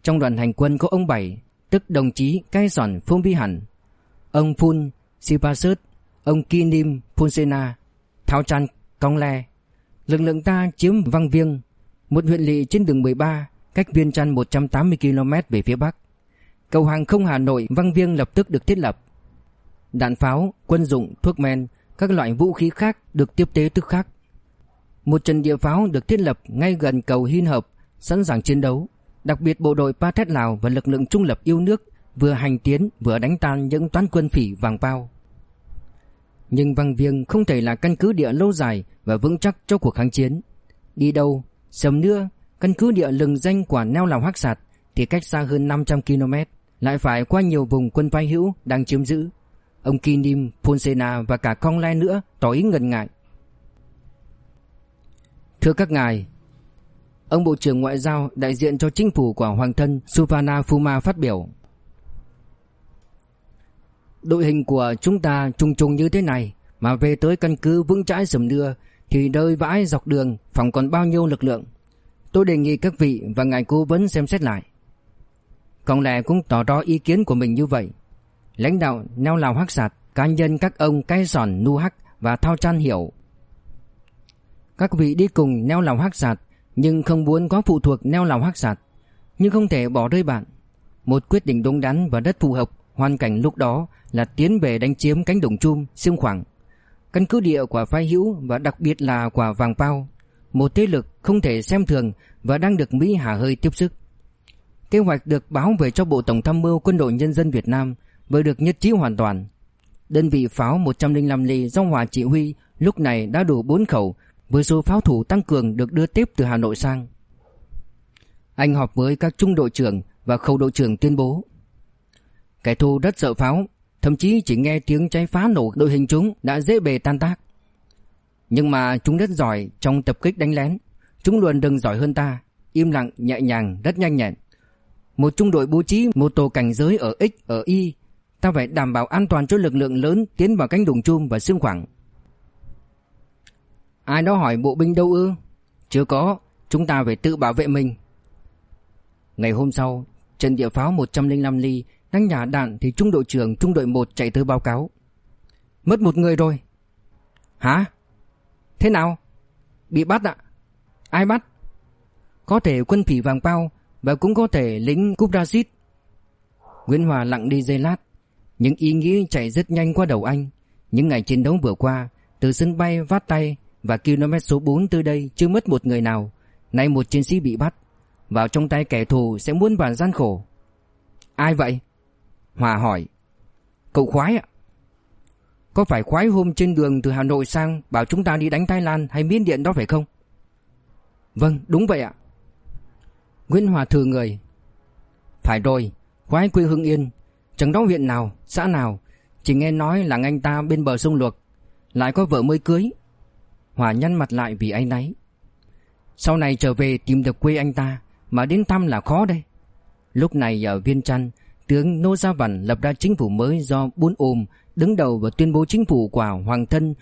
Trong đoàn hành quân có ông Bảy, tức đồng chí Cai Sòn Phông Vi Hẳn, ông Phun Sipasut, ông Kinim punsena, Thao Chan Cong Le. Lực lượng ta chiếm văng Viêng, một huyện lỵ trên đường 13, cách Viên Trăn 180 km về phía bắc. Cầu hàng không Hà Nội văng Viêng lập tức được thiết lập. Đạn pháo, quân dụng, thuốc men, các loại vũ khí khác được tiếp tế tức khắc. Một trận địa pháo được thiết lập ngay gần cầu Hin Hợp, sẵn sàng chiến đấu. Đặc biệt bộ đội Pathet Lào và lực lượng trung lập yêu nước vừa hành tiến vừa đánh tan những toán quân phỉ vàng bao. Nhưng Văn Viêng không thể là căn cứ địa lâu dài và vững chắc cho cuộc kháng chiến. Đi đâu, sầm nữa, căn cứ địa lừng danh của neo lào hắc sạt thì cách xa hơn 500 km, lại phải qua nhiều vùng quân phái hữu đang chiếm giữ. Ông Kinim, Ponsena và cả Kong Lai nữa tỏ ý ngần ngại. Thưa các ngài, ông Bộ trưởng Ngoại giao đại diện cho chính phủ của Hoàng thân Suvana Fuma phát biểu. Đội hình của chúng ta trùng trùng như thế này mà về tới căn cứ vững chãi sầm đưa thì nơi vãi dọc đường phòng còn bao nhiêu lực lượng. Tôi đề nghị các vị và ngài cố vấn xem xét lại. Còn lẽ cũng tỏ rõ ý kiến của mình như vậy. Lãnh đạo neo lào hắc sạt, cá nhân các ông Cái Giòn Nu Hắc và Thao Chan hiểu. Các vị đi cùng neo lào hắc sạt nhưng không muốn có phụ thuộc neo lào hắc sạt. Nhưng không thể bỏ rơi bạn. Một quyết định đúng đắn và rất phù hợp hoàn cảnh lúc đó là tiến về đánh chiếm cánh đồng chum, xiêm khoảng. Căn cứ địa của phái hữu và đặc biệt là quả vàng bao. Một thế lực không thể xem thường và đang được Mỹ hà hơi tiếp sức. Kế hoạch được báo về cho Bộ Tổng tham mưu Quân đội Nhân dân Việt Nam vừa được nhất trí hoàn toàn. Đơn vị pháo 105 ly do Hòa chỉ huy lúc này đã đủ 4 khẩu với số pháo thủ tăng cường được đưa tiếp từ Hà Nội sang. Anh họp với các trung đội trưởng và khẩu đội trưởng tuyên bố Kẻ thù rất sợ pháo Thậm chí chỉ nghe tiếng cháy phá nổ đội hình chúng đã dễ bề tan tác Nhưng mà chúng rất giỏi trong tập kích đánh lén Chúng luôn đừng giỏi hơn ta Im lặng, nhẹ nhàng, rất nhanh nhẹn Một trung đội bố trí một tổ cảnh giới ở X, ở Y Ta phải đảm bảo an toàn cho lực lượng lớn tiến vào cánh đồng chum và xương khoảng Ai đó hỏi bộ binh đâu ư Chưa có, Chúng ta phải tự bảo vệ mình Ngày hôm sau, Trận địa pháo 105 ly, đang nhả đạn thì trung đội trưởng trung đội 1 chạy tới báo cáo. Mất một người rồi. Hả? Thế nào? Bị bắt ạ. Ai bắt? Có thể quân phỉ vàng bao và cũng có thể lính Kubrasit. Nguyễn Hòa lặng đi giây lát. Những ý nghĩ chạy rất nhanh qua đầu anh. Những ngày chiến đấu vừa qua, từ sân bay vát tay và km số 4 từ đây chưa mất một người nào. Nay một chiến sĩ bị bắt. Vào trong tay kẻ thù sẽ muôn vàn gian khổ. Ai vậy? Hòa hỏi Cậu khoái ạ Có phải khoái hôm trên đường từ Hà Nội sang Bảo chúng ta đi đánh Thái Lan hay Miến Điện đó phải không Vâng đúng vậy ạ Nguyễn Hòa thừa người Phải rồi Khoái quê Hưng Yên Chẳng đó huyện nào, xã nào Chỉ nghe nói là anh ta bên bờ sông Luộc Lại có vợ mới cưới Hòa nhăn mặt lại vì anh ấy. Sau này trở về tìm được quê anh ta Mà đến thăm là khó đây Lúc này ở Viên Trăn tướng Nô Gia Văn lập ra chính phủ mới do Bún Ôm đứng đầu và tuyên bố chính phủ của Hoàng thân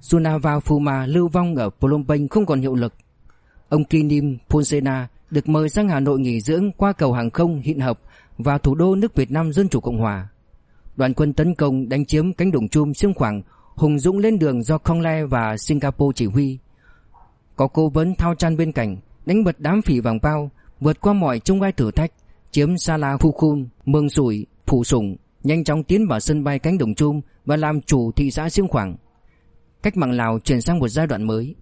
Sunava Fuma lưu vong ở Phnom Penh không còn hiệu lực. Ông Kinim Ponsena được mời sang Hà Nội nghỉ dưỡng qua cầu hàng không hiện hợp vào thủ đô nước Việt Nam Dân Chủ Cộng Hòa. Đoàn quân tấn công đánh chiếm cánh đồng chum xiêm khoảng hùng dũng lên đường do Khong Le và Singapore chỉ huy. Có cố vấn thao chan bên cạnh đánh bật đám phỉ vàng bao vượt qua mọi trung gai thử thách chiếm Sala Phukhum, Mường Sủi, Phủ Sủng, nhanh chóng tiến vào sân bay cánh đồng chum và làm chủ thị xã Siêng Khoảng. Cách mạng Lào chuyển sang một giai đoạn mới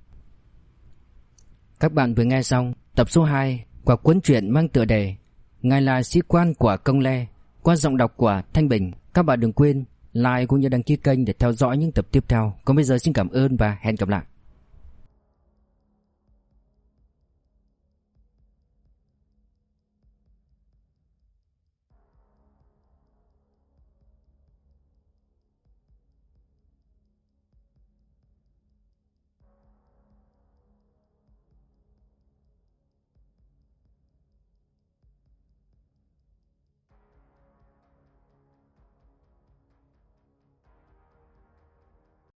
Các bạn vừa nghe xong tập số 2 của cuốn truyện mang tựa đề Ngài là sĩ quan của công le qua giọng đọc của Thanh Bình. Các bạn đừng quên like cũng như đăng ký kênh để theo dõi những tập tiếp theo. Còn bây giờ xin cảm ơn và hẹn gặp lại.